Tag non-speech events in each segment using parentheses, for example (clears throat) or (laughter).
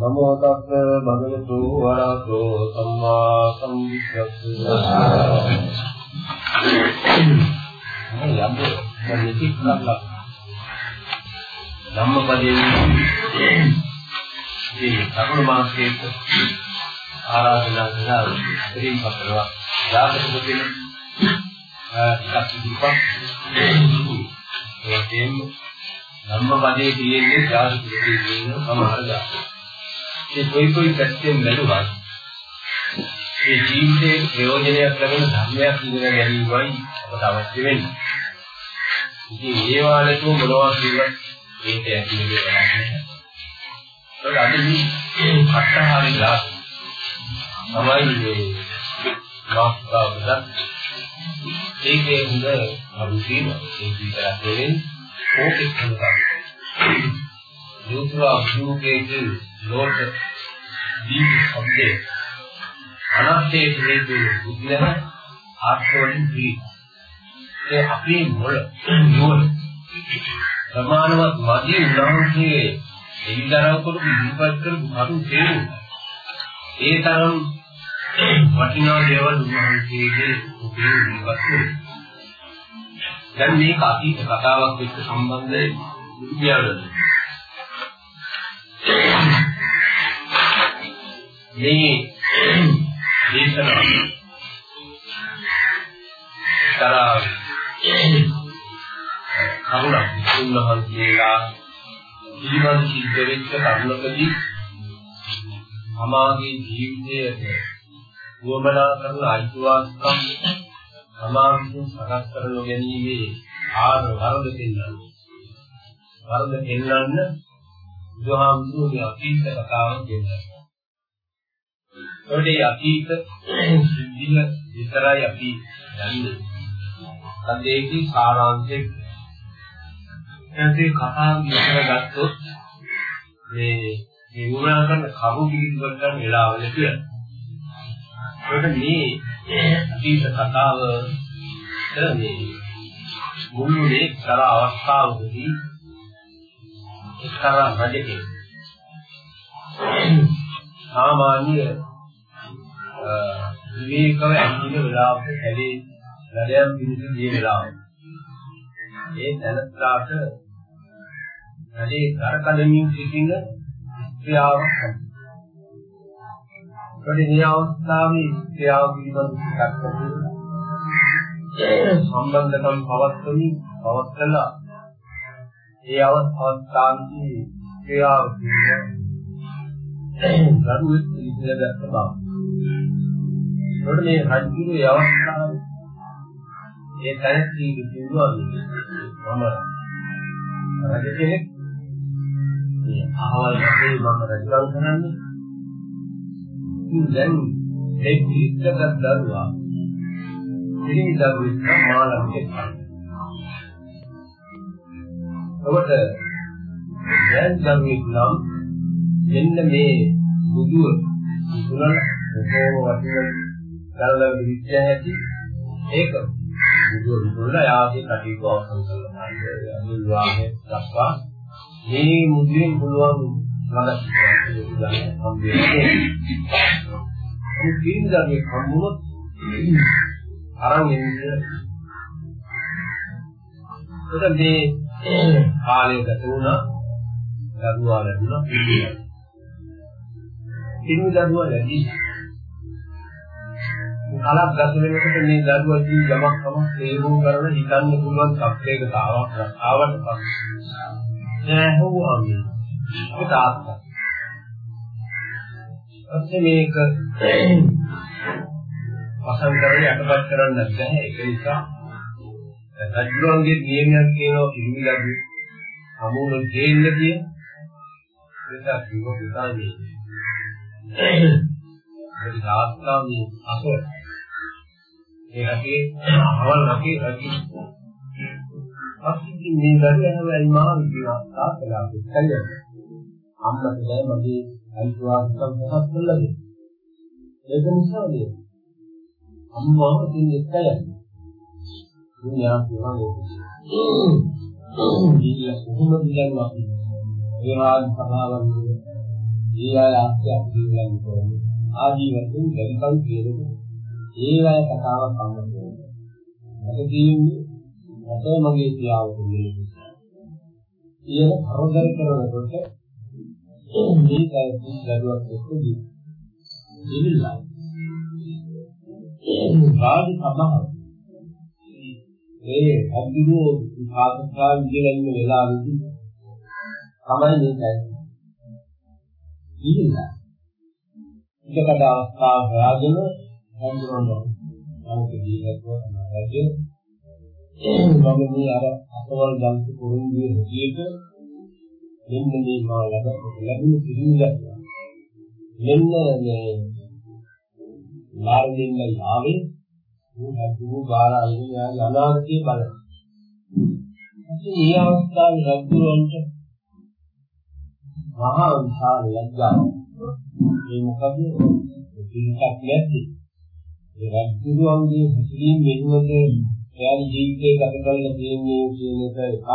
නමෝ තස්ස භගවතු වරහතෝ සම්මා සම්බුද්දස්ස යම්බ මෙලික් නම්ලා ධම්මපදයේ මේ තරුණ මාසයේ ආරාධනා කරලා ඉතින් පතරවා යාකට දෙන ටිකක් දුපක් ඒකෙන් ධම්මපදයේ තියෙන්නේ ජාති කියන සමහර ජාති ඒ කොයි කොයි පැත්තෙන් බැලුවත් ඒ ජීවිතයේ ප්‍රයෝජනයක් ලැබෙන ධර්මයක් ඉගෙන ගැනීමයි අපට අවශ්‍ය වෙන්නේ. ඉතින් ඒ වාලේතු මොනවා කියවත් ඒක ඇතුලේ වෙන්නේ. ඒක අද මේ කට්ටහාරිලා තමයි මේ මාස්තාවද ඒකේ හොඳ අරුතින ඒ විතරක් නෙවෙයි ඕකේ හොඳ. යෝතුරා අභිමුඛයේ ලෝක දීප શબ્දේ අනත්තේ හේතු බුද්ධන ආත්මවලින් දී ඒ අපේ මොළ නෝන සමානවත් මදි උදාහරණයේ එලිදරව කොට ඉදිරිපත් කරපු කරු තේරුම් ඒ තරම් වටිනා දේවල් උන්වහන්සේගේ උපේ ඉදිරිපත් කළා දැන් මේක අතීත කතාවක් එක්ක සම්බන්ධයි විද්‍යාවලදී මේ දේශනාව තරා කරුණක් උන්වහන්සේලා ජීවන සිද්ධ වෙච්ච කරුණකදී සමාගයේ ජීවිතයේ වමනා කරන අයිතිවාසිකම් සමාජයෙන් සකස් කරන ගැනීමේ ආර වරද දෙන්නන්නේ. වරද දෙන්නන්න බුදුහාමුදුරුවෝ අතීත කතාවක් දෙන්නා ඒකේ අතීත සිද්ධිය විතරයි අපි දන්නේ. සම්දේකී සාරාංශය. එතේ කතාව විතර ගත්තොත් මේ මේ වුණා කරන කරු දීවල් ගන්න වෙලාවල කියලා. ඒකට මේ අතීත කතාව මේ මුළුනේ කර අවස්ථාවකදී එක්තරා රජකෙක් සාමාන්‍ය විවේකව ඇහින වෙලාවක හැලේ නඩයන් පිළිසු ගිය වෙලාව. ඒ දැනත්‍රාට නඩේ කරකඩමින් සිටින ක්‍රියාවක් තමයි. මේ අවස්ථාවේ ක්‍රියාව පිළිබඳ ටිකක් සම්බන්ධකම් පවත්වමින් පවත්ලා ඒ අවස්ථාවේදී ක්‍රියාව පිළිබඳ ගරුවෙත් ඉතිරගත්ත බව. ඒකට මේ රජුගේ අවස්ථාව ඒ තැනදී කිව්වා මම රජ කෙනෙක් මේ අහවල් රටේ මම රජකම් කරන්නේ ඉතින් දැන් ඒ පිළිච්චක දරුවා පිළිමි දරුවෙක් මාළන්ගේ ඔබට දැන් දරුවෙක් නම් මෙන්න මේ බුදුව තුනල බොහෝම වටින ගල්ලා විච්ඡ ඇති. ඒක බුදුව තුනල යාගේ කටයුතු අවසන් කරලා නැහැ අනුල් වාගේ දක්වා මේ මුද්‍රෙන් පුළුවන් ළඟට ගන්න හම්බෙන්නේ. මේ කිරින්දගේ හම්බුනොත් අරන් එන්නේ ඒක මේ කාලය ගත වුණා. දරුවා ලැබුණා පිරිමි දරුවා ලැබි කලක් ගත වෙනකොට මේ දරුවා ජී යමක් තමයි තේරුම් කරන හිතන්න පුළුවන් තත්යකට ආවක් ආවට පස්සේ. නෑ හොවම ඒ තාත්තා. පස්සේ මේක වසන්තරේ යටපත් කරන්න බැහැ. ඒක නිසා රජුන්ගේ නියමයක් කියනවා පිරිමි දරුවෝ අමුණු දෙන්න කියන ඒක කිව්ව පුතාගේ ඒ තාත්තා මේ අසර. ඒ රටේ අවල් රටේ රජු අපිට මේ දරුවා හැබැයි මහා විද්‍යාව තාත්තලා පිටකලිය අම්මට බෑ මගේ අයිතිවාසිකම් වෙනස් කළා දෙන්න ඒක නිසා නේ අම්මාව ඉතින් එක්කයි. දුන්නා කියනවා මේක ඉතින් කොහොමද කියන්නේ අපි ඒවාන් සභාවන් ඒ අය ආස්තිය අපිට කොහොමද ආදී වශයෙන් දැරිකල් කියනකොට ඒ වගේ කතාවක් අහන්න මට කියන්නේ මට මගේ පියාව කියන්නේ කියන කරදර කරනකොට මේ කයිස් දඩුවක් එක්කදී ඉල්ලලා රාජ සභාව ඒ අද්දුරෝ ආකර්ෂා විදියට ඉන්න වෙලාවෙදී තමයි මේක ඉල්ලලා එකකට අවස්ථාව හොයාගෙන හඳුනනවා. නමුත් ජීවිතවල නැරජ මම මේ අර අසවල් දන්ත කුරුන්ගේ හැටියට මෙන්න මේ මා ලැබුණු පිළිවිලක්. මෙන්න මේ මාර්ගෙන් ආවේ මේ හසුරු බාර අයින් යාගේ අනාගතය බලන. ඉතින් මේ අවස්ථාවේ රජුන්ට මහා විශාල ලැජ්ජාවක්. මේ මොකද පිළිසක් නැති. ඒ රජුන්ගේ හැසිරීම වෙනුවට එයාගේ ජීවිතය ගත කරලා තියෙන්නේ කියන එක එකක්.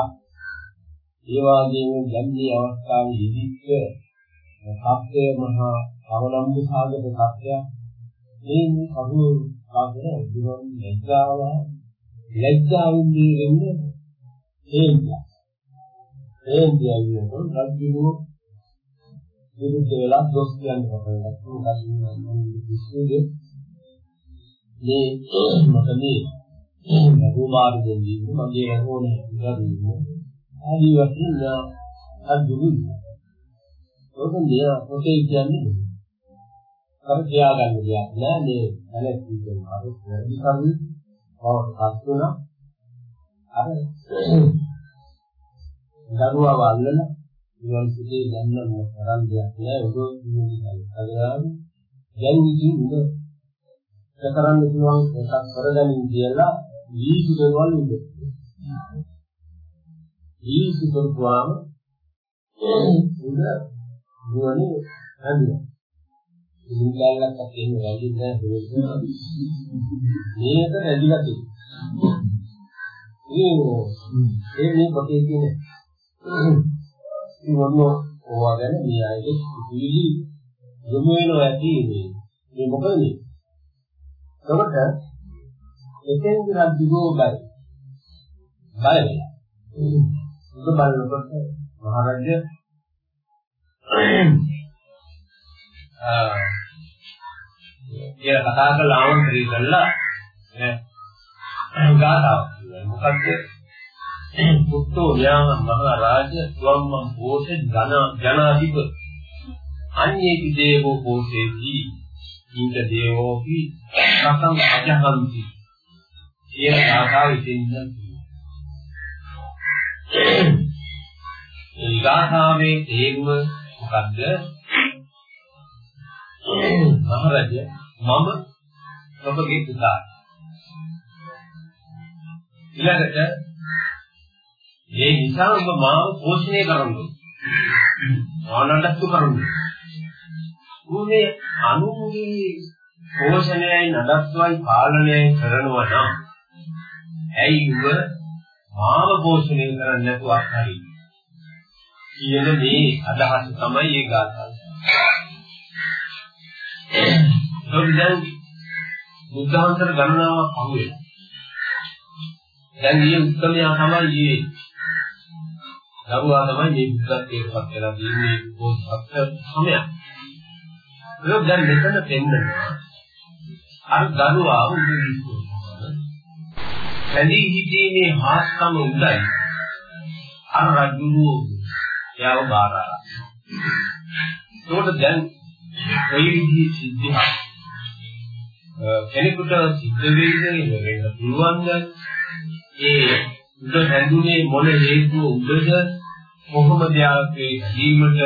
ඒ වගේම දැන් මේ අවස්ථාවේ ඉදිච්ච සත්‍ය මහා අවලම්බ සාගත සත්‍යයක් මේ කරුණු සාගර දුරන් ලැජ්ජාව ලැජ්ජාවෙන් ඉන්නේ හේන්දියා හේන්දියා කියනකොට රජුගේ විරුද්ධ වෙලා දොස් කියන්න පටන් ගත්තා. මේ මට මේ රෝමාර දෙන්නේ මගේ රෝණේ ඉඳලා ආදි වශයෙන් අදුරු. ඔබ නිය පොතේ කියන්නේ කර තියාගන්න දෙයක් නෑ. මේ නැලෙත් කියන අර වැඩි කරුයි බවට පත් වෙන අර දරුවා වල්ලන ඉවන් සිටේ දැන්න මොන තරම් දෙයක් නෑ. ඔබ කියන්නේ හදලා දැන් ඉතින් උඹ කරන්න පුළුවන් එකක් කරගනින් කියලා ජීවිත දරවල් උඹ. ජීවිත දරවාම උඹ දුවනේ හඳුනා ඉංග්‍රීසියක් අතරින් වැඩි නෑ මේක රැඳිලා තියෙනවා. ඒ මේ පොතේ තියෙන මොනවා ඕවාගෙන මේ අයගේ පිළි යොමු වෙනවා ඇති මේ මේ මොකද මේ? එතකොට එතෙන් රද්දෝ බයි. බය වෙලා. ඒක බලනකොට මහරජා කියලා කතා කරලා ආමන්ත්‍රණය කළා. නේ. ගාතාවක් මොකද්ද? පුත්තෝ යාම මහරජ ස්වම්මං පෝෂේ ජන ජනාධිප අඤ්ඤේති දේවෝ පෝෂේති ඉන්ද දේවෝපි රසං අජහන්ති කියන ගාතාව ඉතින් ඒ ගාථාවේ තේරුම මොකද්ද? මහරජ මම ඔබගේ පුතා. ඊළඟට ඒ නිසා ඔබ මාව පෝෂණය කරන්න. ආනන්දත්තු කරන්න. උනේ අනුන්ගේ පෝෂණයයි නඩත්තුවයි පාලනයයි කරනවා නම් ඇයි ඔබ මාව පෝෂණය කරන්නේ නැතුව අත්හරින්නේ? කියන මේ අදහස තමයි ඒ ගාථාව. ඒක දැන් බුද්ධාන්තර ගණනාවක් අහු වෙනවා. දැන් මේ උත්තරමයා තමයි මේ දරුවා තමයි මේ බුද්ධත්වයට පත් වෙලා තියෙන්නේ බෝසත් සමය. ඒක දැන් මෙතන පෙන්නනවා. අර දරුවා උදේ රැඳී සිටීමේ හාස්කම උදයි අර රජුරු එයාව බාරා. ඒකට දැන් කොයි විදිහේ සිද්ධියක් කෙනෙකුට සිද්ධ වෙයිද වෙන්න පුළුවන්ද ඒ උද හැඳුනේ මොන හේතුව උදද කොහොමද යාගේ ජීවිත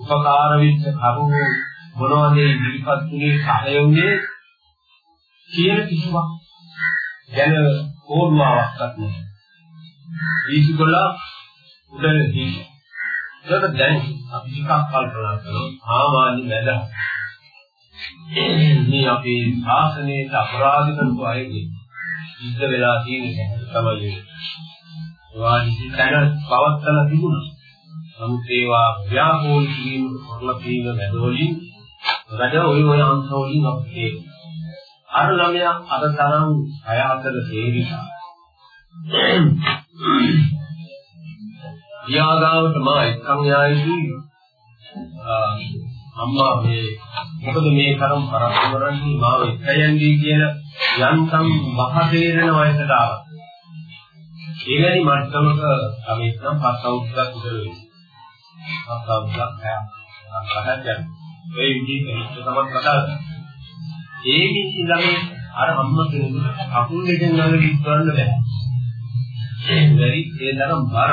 උපකාර වෙච්ච කරුණු මොනවද ඉදිරිපත් වුණේ සහයුනේ කියන කිසිවක් ගැන ඕර්වාවක්වත් නැහැ. ඒකවල උදැල්ලදී ඒක දැන් අපි ටිකක් කල්පනා කරනවා සාමාන්‍ය මැද මේ අපේ ශාසනයේ අපරාධ කරපු අයගේ ඉස්ස වෙලා තියෙන තමයි ඒවා නිසිතන පවත්තලා තිබුණා. නමුත් ඒවා ව්‍යාපෝල් කිරීම කරලා තියෙන වැඩවලින් වැඩ ඔය ඔය අංශ වලින් අපේ අර ළමයා අර තරම් අය අතර තේරිලා (clears throat) යාගාවට මා එක්කන් යායිදී අම්මා මේ මොකද මේ තරම් පරස්පරන්නේ මාව එක්කයන්දී කියන යන්තම් මහ තේරෙන වයසට ආවා. ඒගැනි මට්ටමක අපි නම් පස් අවුරුද්දක් විතර වෙයි. පස් අවුරුද්දක් කතා ඒ විදිහට තමයි කතා කරන්නේ. ඒ කිසි ළමයි අර අම්මා කෙනෙකුට අකුල් දෙකෙන් නම් විශ්වන්න බෑ. බැරි ඒ තරම් බර.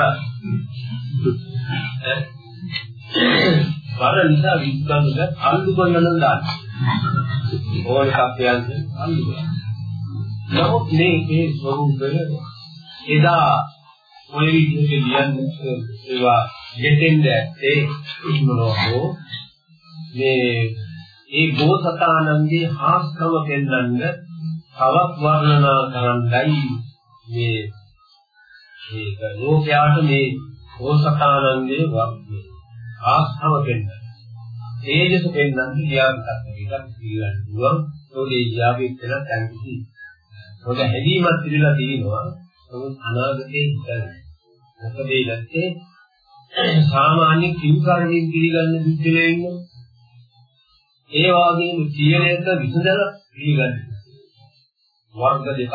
බර නිසා විශ්වන්න අල්ලු කරනනම් දාන්න. ඕන එකක් කියන්නේ අල්ලු කරනවා. නමුත් මේ මේ ස්වરૂපය එදා ඔය විදිහට ලියන්නේ ඒවා ගෙතෙන්ද ඒ ඉක්මනෝ මේ ඒ බෝසතාණන්ගේ හාස්කම පෙන්වන්න තවත් වර්ණනා කරන්නයි මේ මේක ලෝකයාට මේ බෝසතාණන්ගේ වර්ණේ හාස්කම පෙන්වන්න. තේජස පෙන්වන්න ලියාපිටක් එකක් පිළිගන්න පුළුවන්. ඒකේ ලියාපිට වෙන තැන් කිසි. මොකද හැදීමක් පිළිලා තියෙනවා. නමුත් අනාගතේ හිතන්නේ. මොකද ඒ නැත්තේ සාමාන්‍ය කිව්කරණින් පිළිගන්න බුද්ධලේ ඉන්නවා. ඒ වගේම කියන එක විසඳලා පිළිගන්න. වර්ග දෙකක්.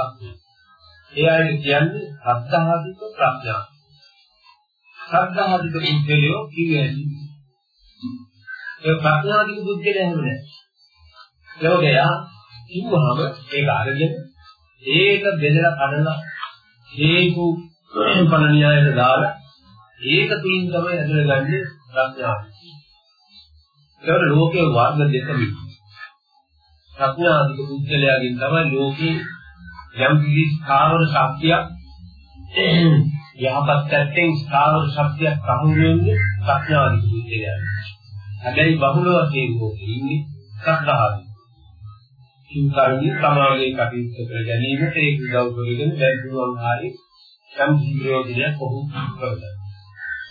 ඒ අයිට කියන්නේ සද්ධාධික ප්‍රඥා. සද්ධාධික බුද්ධලියෝ කියන්නේ ඒ ප්‍රඥාධික බුද්ධිය එහෙම නැහැ. ලෝකයා කිව්වහම ඒක අරගෙන ඒක බෙදලා කඩලා හේතු ඵල න්‍යායට දාලා ඒක තුලින් තමයි ඇදලා ගන්නේ ප්‍රඥාව. ඒකට ලෝකයේ වර්ග දෙකයි. ප්‍රඥාධික පුද්ගලයාගෙන් තමයි ලෝකේ යම් කිසි ස්ථාවර ශක්තියක් යහපත් පැත්තෙන් ස්ථාවර ශක්තියක් පහු වෙන්නේ ප්‍රඥාධික පුද්ගලයා. හැබැයි බහුල වශයෙන් ලෝකේ ඉන්නේ සද්ධාධික. සිතාරණී සමාගයේ කටයුතු කර ගැනීමට ඒක උදව් කරගෙන දැන් පුළුවන් ආයේ සම් ප්‍රයෝජනයක් කොහොම කරගන්න.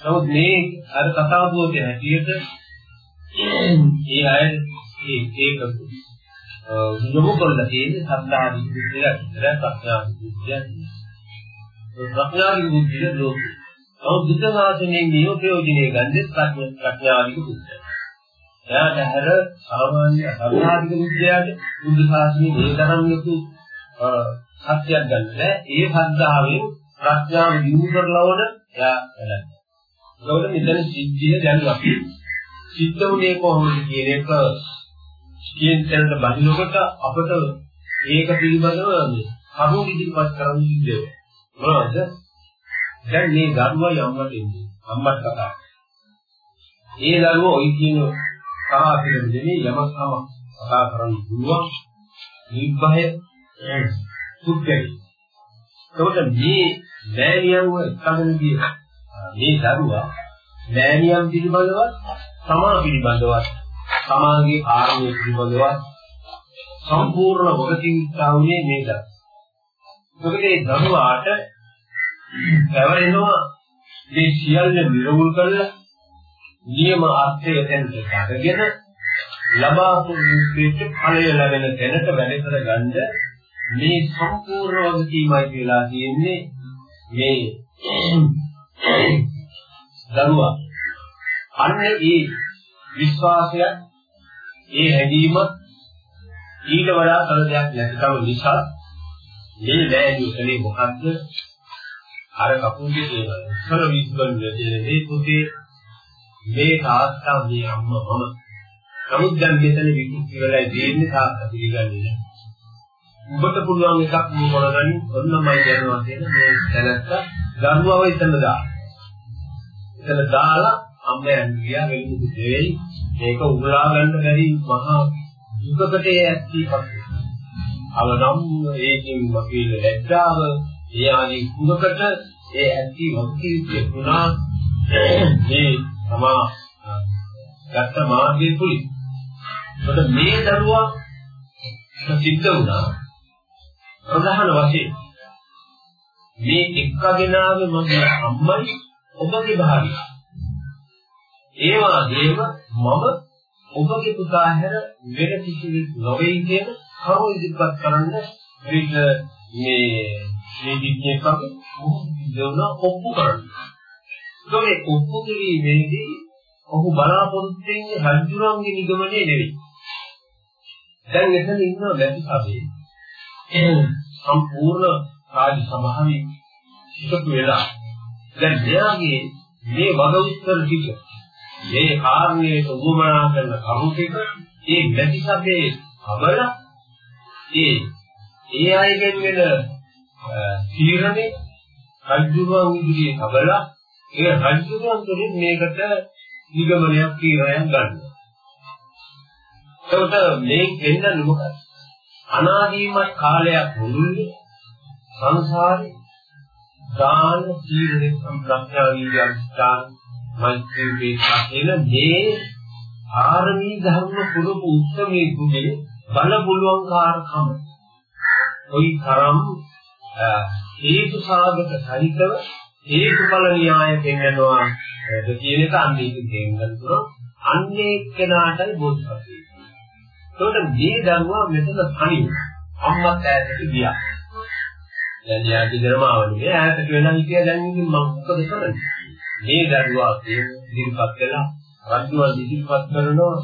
නමුත් මේ අර කතාවකෝගේ හැටියට ඒ අය ඒ ඒක යොමු කරලා තියෙන්නේ සද්ධාදී බුද්ධිය විතර ප්‍රඥාදී බුද්ධිය. ඒ ප්‍රඥාදී බුද්ධිය ලෝකේ. නමුත් බුද්ධ ශාසනයෙන් නියෝ ප්‍රයෝජනෙ ගන්නේ ප්‍රඥාදී බුද්ධිය. එයාට හැර සාමාන්‍ය සද්ධාදී බුද්ධියට බුද්ධ ශාසනයේ මේ තරම් ලොකු සත්‍යයක් ගන්න බෑ. ඒ සද්ධාවෙන් ප්‍රඥාව දිනු කරලවන එයා වැඩක්. ඒකවල මෙතන සිද්ධිය දැනුවා. සිද්ධ වුණේ කොහොමද කියන එක කියන තැනට බහිනකොට අපට ඒක පිළිබඳව මේ කරුණු ඉදිරිපත් කරන්න සිද්ධ වෙනවා. මොනවද? දැන් මේ දරුවා යම්මට ඉන්නේ. අම්මට කතා. ඒ දරුවා ওই කියන කතා පිළිම දෙන්නේ යමක් තම කතා කරන්න පුළුවන්. නිබ්බහය සුද්ධයි. ඒකට මේ මෑණියන්ව එක්කගෙන ගිය මේ දරුවා මෑණියන් පිළිබඳව තමා පිළිබඳව තමාගේ කාර්යය පිළිබඳව සම්පූර්ණ වගකීම්තා වුණේ මේක. මොකද ඒ දරුවාට පැවරෙනවා මේ සියල්ල නිරවුල් කරලා නියම අර්ථය දැනට ගන්න ලබාපු විශ්වයේ ඵලය ලැබෙන තැනට වැඩ කරගන්න මේ සම්පූර්ණ වගකීමයි කියලා කියන්නේ මේ දරුවා. අන්න ඒ විශ්වාසය ඒ හැඟීම ඊට වඩා කල දෙයක් නැතිකම නිසා මේ වැදී කලේ මොකද්ද? අර කපුගේ දේවල්. සර විශ්වන් දෙන්නේ මේ පුතේ මේ තාත්තා මේ අම්මා මම. නමුත් දැන් මෙතන විකෘති වෙලා දෙන්නේ තාත්තා පිළිගන්නේ නැහැ. ඔබට පුළුවන් එකක් මේ මොනගනි ඔන්නමයි කරනවා කියන මේ දැනත්ත දරුවව එතන දාලා. එතන දාලා අම්මයන් ගියා වෙලිමුදු දෙවෙයි. මේක උගලා ගන්න බැරි මහා දුකකට ඇත්තීපත් අවනම් ඒකින් වකීල ලැජ්ජාව ඒ ආදී කුණකට ඒ ඇත්ති වකීල්‍ය ගුණා මේ තමා ගත්ත මාර්ගයේ තුලින්. මොකද මේ දරුවා සිද්ධ වුණා. ප්‍රධාන වශයෙන්. මේ එක්කගෙන ආවේ මගේ අම්මයි ඔබගේ භාර්යාව. ඒ වගේම මම ඔබගේ පුතා හැර වෙන කිසිවෙක් නොවේ කියන කරුණ ඉදිරිපත් කරන්න මේක මේ මේ විද්‍යාවක් වගේ මොහොතේම ඔප්පු කරනවා. ඒ ඔප්පු කිරීමේදී ඔහු බලාපොරොත්තු වෙන්නේ රජුරන්ගේ නිගමනයේ නෙවෙයි. දැන් එතන ඉන්න වැසි සභේ සම්පූර්ණ රාජ්‍ය සභාවේ එකතු වෙලා දැන් මෙයාගේ මේ වග උත්තර ටික මේ කාරණයට උවමනා කරන කරුණ ටික ඒ වැසි සභේ අවල ඒ ඒ අයගෙන් වෙන තීරණේ රජුරුවන් ඉදිරියේ තබලා ඒ රජුරුවන් තුළින් මේකට නිගමනයක් තීරණයක් ගන්නවා. ඒකට මේ වෙන්නන්නේ මොකක්ද? අනාදීමත් කාලයක් මුළුල්ලේ සංසාරේ දාන සීල සම්ප්‍රඥා විද්‍යාස්ථාන මෛත්‍රී වේසා කියන මේ ආරමී ධර්ම පුරුපු උත්සමයේ කුමේ බල පුළුවන් කාර්කම කොයි තරම් හේතු සාධක සහිතව හේතුඵල න්‍යාය පෙන්වනවා කියන එක අන්නේක තේරුම් ගන්න අන්නේ කෙනාටයි බෝධිසත්වය. ඒකට මේ දරුවා මෙතන තනිව අම්මත් ඈතට ගියා. දැන් යාගේ ධර්මාවලිය ඈතට වෙලා හිටියා දැන් ඉතින් මම මොකද කරන්නේ? මේ දරුවා ඉදිරිපත් කළා රජුව ඉදිරිපත් කරනවා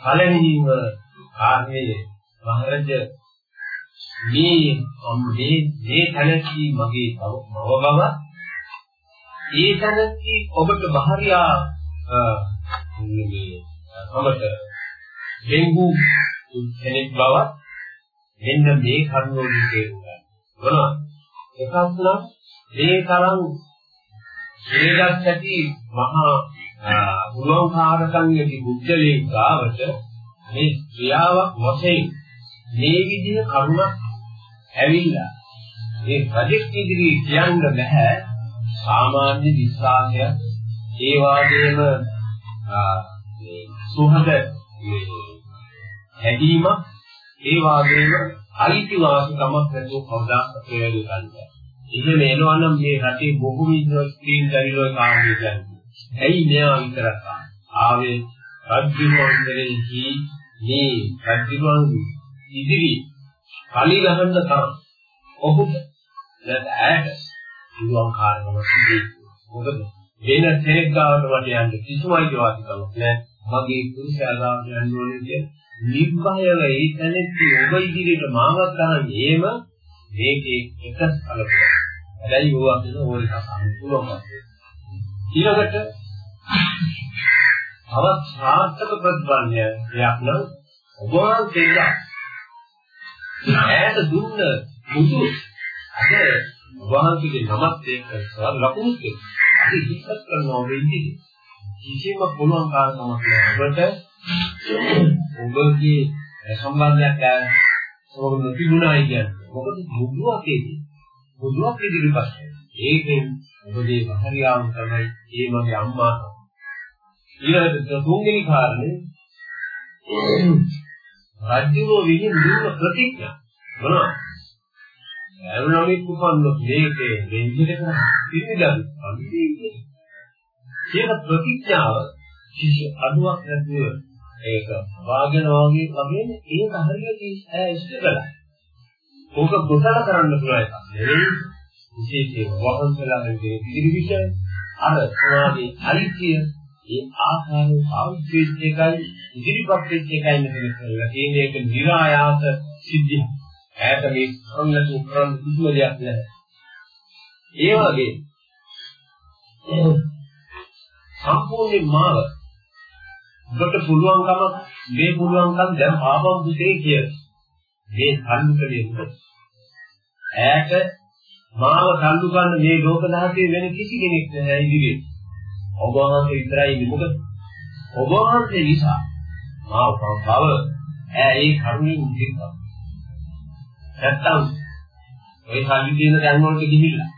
පළවෙනිම කාර්යයේ මහරජ මේ මේ මේ තැනදී මගේ මව බව ඒ තැනදී ඔබට භාර්යා මේ ඔබට දෙංගු කෙනෙක් බව මෙන්න මේ කරුණෝදී තේරුම් ගන්න. මොනවද? එකක් නම් මේ තරම් හේදක් ඇති මහා උලෝකාරකම් යටි බුද්ධලේ ගාවට මේ ක්‍රියාවක් වශයෙන් මේ විදිහ කරුණක් ඇවිල්ලා මේ රජෙක් ඉදිරියේ කියන්න බෑ සාමාන්‍ය විශ්වාසයක් ඒ වගේම මේ සුහද හැදීමක් ඒ වගේම අයිතිවාසිකමක් නැතුව කවදාවත් ප්‍රයෝජන ගන්න බෑ. එහෙම එනවා නම් මේ රටේ බොහෝ ඉන්ඩස්ට්‍රීන් දරිලෝ කාර්යය කියන්නේ. ඇයි මෙයා විතරක් ආවේ රජුන්වන්දරේහි මේ රජුන් ඉදිරි කලි ගහන්න තරම් ඔහුට නැත් ඇයට පුළුවන් කාරණාවක් තිබේ. මොකද වෙන කෙනෙක් ගාවට වට යන්න කිසිම අයිතිවාසිකමක් නැහැ. මගේ පුරුෂයා ගාවට යන්න ඕනේ කියන නිබ්බයව ඒ තැනෙtti ඔබ ඉදිරියට මාවත් ගන්න එහෙම මේකේ එක කලකට. හැබැයි ඕවා කියන ඕන එකක් අහන්න පුළුවන්. ඊළඟට තවත් සාර්ථක ප්‍රතිපන්නයක් නම් ඔබ වහන්සේලා ඈත දුන්න මුතු අද වහන්සේගේ නමත් එක්ක සල් ලකුණුත් එක්ක අපි හිතත් කරනවා වෙන්නේ කිසිම පුළුවන් කාරණාවක් නෑ ඔබට ඔබගේ සම්බන්ධයක් ඔබ නොතිබුණායි කියන්නේ. මොකද බුදුවකේදී බුදුවක ඉදිරිපත් ඒකෙන් ඔබගේ භාර්යාව තමයි ඒ මගේ අම්මා ඊළඟට තුන්වෙනි කාරණේ රාජ්‍යෝ විහිං දුන්න ප්‍රතිඥා මොනවද? ඇරුණාමේ කුපන්නොත් මේකේ දෙන්නේ කරා පිළිගන්න. අනිත් ඒක ප්‍රතිඥාව කිසි අඩුවක් නැතුව ඒක වාගෙන වාගේ වගේ ඒක හරියට ඉෂ්ට කළා. ඕක ගොඩල කරන්න පුළුවන් එකක් නෙවෙයි. විශේෂයෙන් වහන්සලාගේ පිළිවිෂය අර සමාධි අයිතිය ඒ ආකාරයෙන් පාවිච්චි වෙච්ච එකයි ඉදිරිපත් වෙච්ච එකයි මෙතන කරලා තියෙන එක નિરાයාස සිද්ධියක්. ඈත මේ කරන්නතු කරන්න කිසිම දෙයක් නැහැ. ඒ වගේ සම්පූර්ණ මාව ඔබට පුළුවන්කම මේ පුළුවන්කම් දැන් ආපම් පුතේ කිය. මේ සම්මුඛලේ මොකද? ඈත මාව සම්දු ගන්න මේ ලෝක ධාතයේ වෙන කිසි කෙනෙක් නැහැ ඉදිරියේ. ඔබ වහන්සේ විතරයි ඉන්නේ මොකද? ඔබ වහන්සේ නිසා මාව බව. ඈ ඒ කරුණින් ඉදිරියට. නැත්තම් ඔය සල්ලි දෙන තැන් වලට ගිහිල්ලා.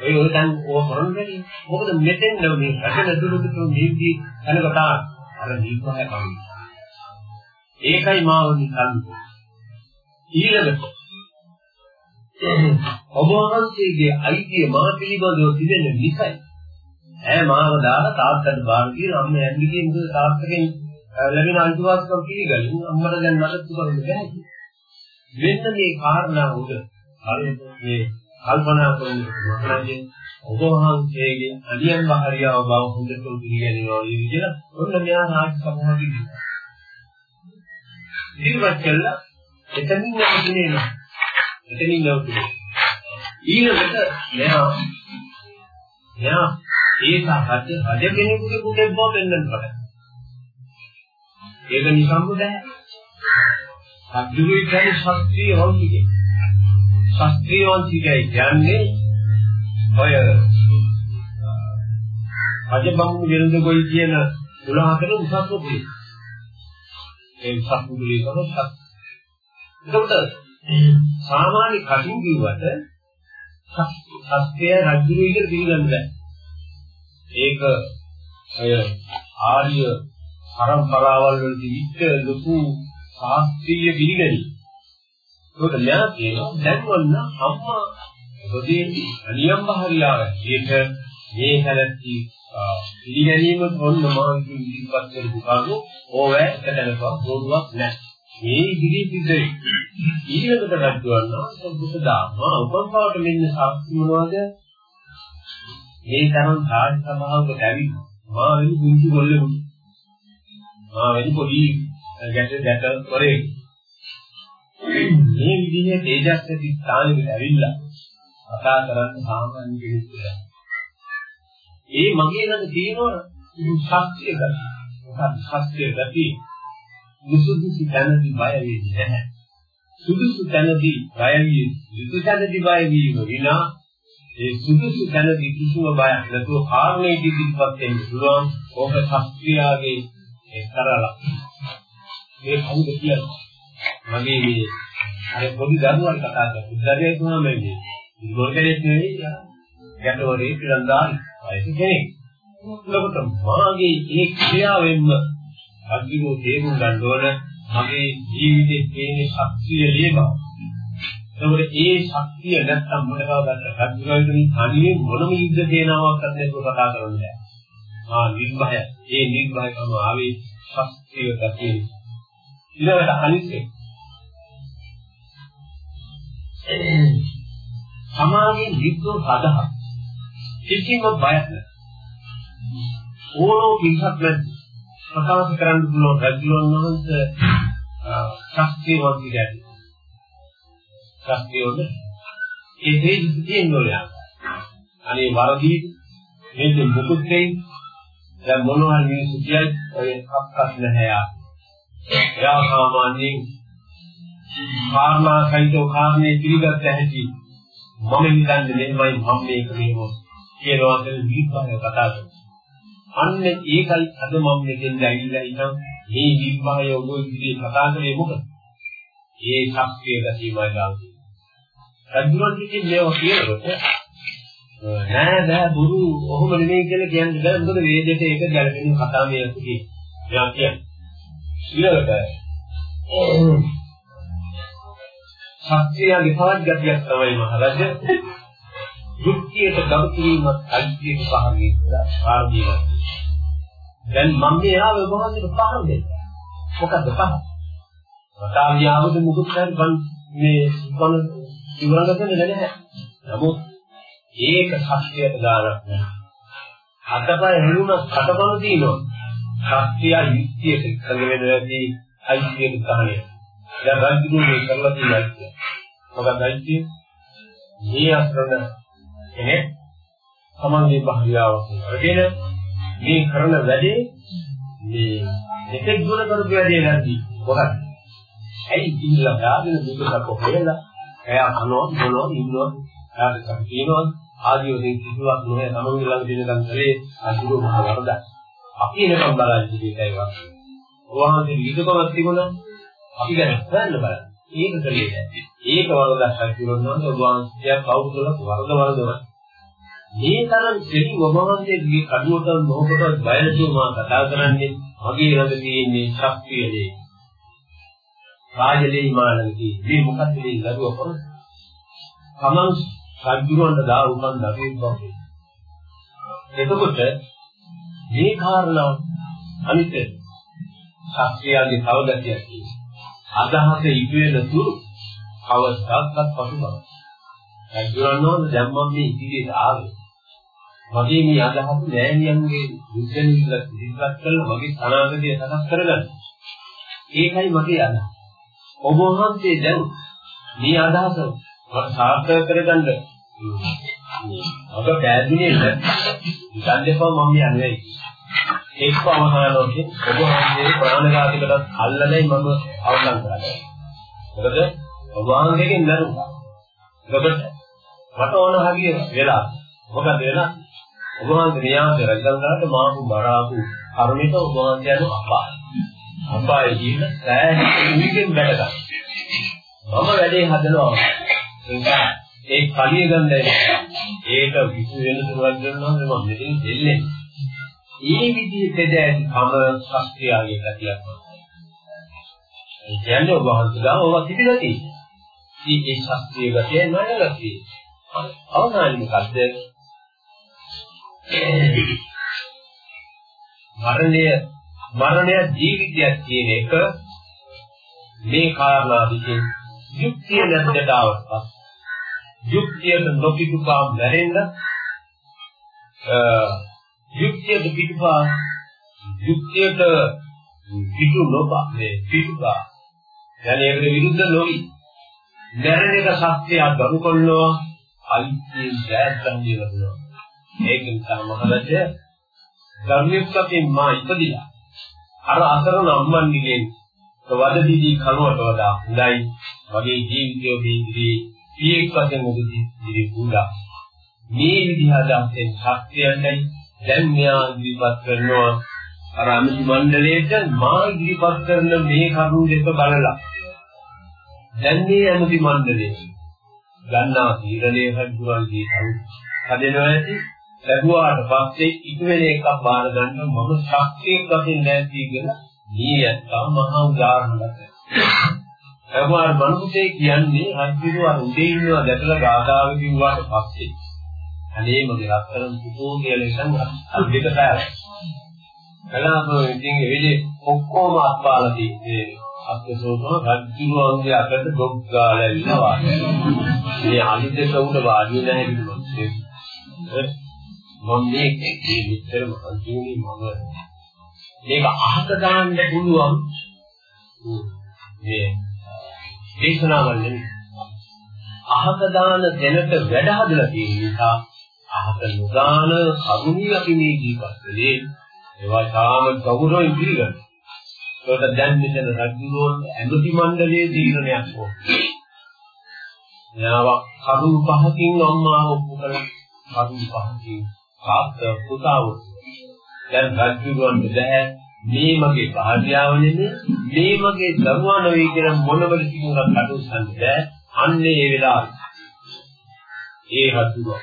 ඔය ඔය තැන් ඕ කරන්නේ මොකද මෙතෙන් මේ රටන දුරුතු මේදී යන කතා අර දීපහය කවි. ඒකයි මාව නිකන් ඊළඟට ඔබ වහන්සේගේ අයිතිය මා පිළිබඳව තිබෙන නිසයි. ඈ මාව දාලා තාත්තට බාර දීලා අම්ම ඇන්ඩිගේ මුද තාත්තගෙන් ලැබෙන අයිතිවාසිකම් පිළිගනින් අම්මට දැන් නඩත්තු කරන්න බැහැ. මෙන්න මේ කාරණා උඩ හරියට මේ කල්පනා කරන්නේ ඔබ වහන්සේගේ අදියම් බහරියාව බව හොඳට පිළිගැනීමා වගේ විදිහට ඔන්න මෙයා රාජ්‍ය සමූහයේ ඉන්නවා. ඉතින් කළා එතනින් නැතිනේ නෑ. එතනින් නැවතුනේ. ඊළඟට මෙයා මෙයා ඒක හද හද කෙනෙකුගේ කුඩේ බව පෙන්වන්න පටන් ඒක නිසම්ම බෑ. සත්‍යුයි කියන්නේ ශාස්ත්‍රීය වංශිකේ. ශාස්ත්‍රීය වංශිකයි කියන්නේ ඔය අජබම්මු විරුද්ධ ගොයි කියන 12කට උසස් පොතේ. ඒ උසස් පොතේ තමයි සත්. එතකොට සාමාන්‍ය කටින් කිව්වට සත්‍ය රජුගේ විදිහට පිළිගන්න බෑ. ඒක අය ආර්ය පරම්පරාවල් වලදී විච්ච ලොකු ශාස්ත්‍රීය පිළිගැනීම. ඒකට මෙයා කියනවා දැන් වන්න අම්මා පොදේ අනියම් බහරියාව. ඒක මේ හැලටි පිළිගැනීම ඔන්න මාගේ ඉදිරිපත් කරපු කරුණු ඕවැ එකදැනක බෝරුවක් නැහැ. මේ ඉදිරි සිද්ධයි. ඊළඟට රජවන්නා සම්බුද්ධ දානවා උපම්පාවට මෙන්න සාක්ෂි මොනවද? මේ තරම් සාධි සභාවකට ඇවිත් මා වෙනි කුංචි ගොල්ලෙකුට මා වෙනි පොඩි ගැට ගැට කරේ මේ විදිහේ තේජස් ඇති ස්ථානෙකට ඇවිල්ලා කතා කරන්න සාමාන්‍ය කෙනෙක් නෑ. ඒ මගේ ළඟ තියෙනවා ශක්තිය ගතිය. මොකක්ද ශක්තිය ගතිය? සුදුසු තැනදී බය වෙන්නේ නැහැ. සුදුසු තැනදී බය වී සුදුසු තැනදී බය වීම විනා ඒ සුදුසු තැනදී කිසිම බයක් නැතුව කාරණේ ඉදිරිපත් වෙන්න පුළුවන්. ඕක ශක්තියගේ එක්තරා මේ කවුද කියන්නේ? මගේ මේ අර පොඩි දරුවන් කතා කරා. ඉස්සරහේ තුනම මේ ගොල්කෙනෙක් නෙවෙයි. ගැටවරේ පිළඳාන වයස කෙනෙක්. එතකොට මාගේ ඒ ක්‍රියාවෙන්ම අග්ගිමෝ තේරුම් ගන්න ඕන මගේ ජීවිතේ තියෙන ශක්තිය ලේබව. එතකොට ඒ ශක්තිය නැත්තම් මොනවාද රජුගෙන් අනියේ මොනම යුද්ධ සේනාවක් අතේ කතා කරන්නේ ආ නිර්භය. ඒ නිර්භයකම ආවේ ශක්තිය ගතිය ඊළඟට අනිත් සමාගයේ විද්වෝ සදහ කිසිම බයක් නැහැ. ඕනෝ කිසික් නැති ප්‍රකාශ කරන්න පුළුවන් රජුන් වහන්සේ ශක්තිය වගේ ගැටි ශක්තිය වගේ. ඒ දෙවි තියෙන්න ඕනේ. අනේ වරදී මෙන්න මුකුත් දෙයි දැන් මොනවා හරි මිනිස්සු කියයි ඔය කක්කස් නැහැ යා. එයා සාමාන්‍යයෙන් කාරණා සහිතව කාරණේ පිළිගත්ත හැටි මම හිතන්නේ මෙහෙමයි මම මේක මෙහෙම කියනවා කියලා දීප්පාය කතා කරනවා. අන්න ඒකයි අද මම මෙතෙන් ඇවිල්ලා ඉන්නම් මේ දීප්පාය ඔබ ඉදිරියේ කතා කරේ මොකද? ඒ ශක්තිය ගැසීමයි දාන්නේ. රජුන් කියන්නේ මේව කියනකොට නෑ නෑ බුරු ඔහොම නෙමෙයි කියලා කියන්න බෑ. මොකද වේදයට ඒක ගැලපෙන කතා මේ අසුකේ මම කියන්නේ ඊළඟට ශක්තියගේ පවත් ගතියක් තමයි මහරජ. යුක්තියට ගම කිරීමත් අයිතියක පහරේ ආදීවත් දැන් මම මේ ආවේ මොහොතේ පහර දෙන්න මොකද්ද පහර වතාවියාවද මුකුත් නැහැ මේ මොන ඉවරකට නෑ නමුත් ඒක ශක්තියට දානක් නෑ. අතපය හෙළුණා කටබල දිනනවා. ශක්තිය යුක්තියට එකඟ වෙන වැඩි අයිතියට තහනේ. දැන් රජු මේ කරලා තියෙනවා. මොකක්ද අයිතිය? මේ අසරණ කෙනෙක් සමන්ගේ භාර්යාවක් වගේන මේ කරන වැඩේ මේ දෙකෙක් දුර කරපු වැඩේ නැති මොකක්ද? ඇයි ඉන්නලා ගාගෙන දුකක් කොහෙලා එයා කනවා බොනවා ඉන්නවා එයාට කියනවා ආදී වශයෙන් කිසිවක් නොවේ තමන්ගේ ළඟ දෙන ගන්තරේ අසුරු මහ වරද. අපි එනකම් බලන්නේ ඒකයි වාක්‍ය. ඔවහන්සේ විදුකමක් තිබුණා අපි ගැන හොයන්න බලන්න. ඒක කලේ නැහැ. ඒක වරදක් හරිවනවා ඔබවහන්සේ කවුරුද වරද වරදවයි. මේ තරම් දෙවි ඔබවහන්සේගේ කඩුවට මොහොතට බයලතු මා කතා කරන්නේ මගේ ළඟ තියෙන්නේ ශක්තියනේ. රාජලේ මානන්ති මේ මොකක්ද මේ දරුව කරන්නේ? තමන් සද්දුරවන්න දා උපන් දකේ බව. එතකොට මේ කාරණා අනිත් ශාස්ත්‍රයගේ තවගතියක් තියෙනවා. අදහස ඉගෙනන තුරු අවස්ථාවක් පසුබව. අජුරනෝන දැන් මම මේ ඉදිරියට ආවේ. මගේ මේ අදහස නෑනියන්ගේ විද්‍යානිකල ඉදිරිපත් කරලා මගේ අනාගතය සකස් කරගන්න. ඒකයි මගේ අදහස. ඔබ වහන්සේ දැන් මේ අදහස සාර්ථක කරගන්න ඔබ පැහැදිලි නේද? ඉතින් දෙපා මම යන්නේ. එක්ක අවහානෝකේ ඔබ වහන්සේ ප්‍රාණඝාතයකට අල්ලලයි මම අවසන් කරන්නේ. මොකද ඔබ වහන්සේගෙන් නරුණා. ඔබට මට ඕන හරිය වෙලා මොකද වෙලා ඔබ වහන්සේ න්‍යාය රජකල්ලාට මාපු බරාපු කරුණිත ඔබ වහන්සේ යන අපාය. අපාය කියන සෑහෙන උවිගෙන් වැඩ ගන්න. මම වැඩේ හදනවා. ඒ කලිය ගන්න ඒක විසු වෙන තුරක් ගන්නවා මම මෙතන දෙන්නේ. ඒ විදිහට දැන් කම ශක්තියගේ ගතියක් වගේ. ඒ කියන්නේ ඔබ වහන්සේලා ඔබ තිබිලා තියෙනවා. ඉතින් ඒ ශක්තිය ගතිය නයගතිය. අවසානයේ මොකද්ද? මරණය මරණය ජීවිතයක් කියන එක මේ කාරණා විදිහින් යුක්තිය නැද්දට අවස්ථා යුක්තියට නොපිටුපා මැරෙන්න යුක්තියට පිටුපා යුක්තියට පිටු නොපා මේ පිටුපා. යන්නේ ඒකට විරුද්ධ නොවි. මැරෙන එක සත්‍යය ගරු කොල්ලෝ අයිතියෙන් ජයග්‍රහණය කරනවා ඒක නිසා මහරජ ධර්මයක්කෙන් මා ඉපදිලා. අර අසරණ අම්මන්නිගෙන් වදදිදී කනුවට වඩා හොඳයි. මගේ ජීවිතයේ මේ ඉදිරියේ පියෙක් වශයෙන් උදෙසි ඉදිරි පුදා මේ විදිහ අදහසෙන් ශක්තියයි දැන් මෙයා ඉදිරිපත් කරනවා අර අමිති මණ්ඩලයට මා ඉදිරිපත් කරන මේ කරුණු දෙක බලලා. දැන් මේ අමිති මණ්ඩලයේ ගන්නා තීරණය හදුවන්ගේ කරු හදෙනවා ඇති. ලැබුවාට පස්සේ ඉතු වෙන එකක් බාර ගන්න මම ශක්තියක් වශයෙන් නැති කියලා නියත්තා මහා උදාහරණයක්. එහුවාර මනුස්සයෙක් කියන්නේ හත්විරු අර උදේ ඉන්නවා දැකලා ගාථාව කිව්වාට පස්සේ අනේ මගේ රත්තරන් පුතෝ කියලා ඉතින් අර දෙක පෑරයි. කලාපෝ ඉතින් ඒ විදිහේ ඔක්කොම අත්පාලා තියෙන්නේ අත්සෝතම රජුගේ අතට ගොක් ගාලා ඉන්නවා. මේ අනිදේක උඩ වාඩි නැහැ කිව්වොත් මම මේක මේ විතර මහන්සියනේ මම මේක අහක දාන්න පුළුවන් මේ දේශනාවල් නෙමෙයි අහක දාන දැනට වැඩ හදලා තියෙන නිසා අහක නුදාන කරුණිය අපි මේ ජීවිතේ ඒවා තාම ගෞරවයෙන් පිළිගන්න. ඒකට දැන් මෙතන රජුරෝන් ඇමති මණ්ඩලයේ තීරණයක් ඕනේ. යාව කරුණු පහකින් අම්මාව ඔප්පු කළා. කරුණු පහකින් තාත්තා පුතාව දැන් රජුගොන්ට බෑ මේ මගේ භාර්යාව නෙමෙයි මේ මගේ දරුවා නෙවෙයි කියලා මොනවද කිව්වත් අඩුස්සන්න බෑ. අන්නේ ඒ වෙලාවේ. ඒ රජුගොන්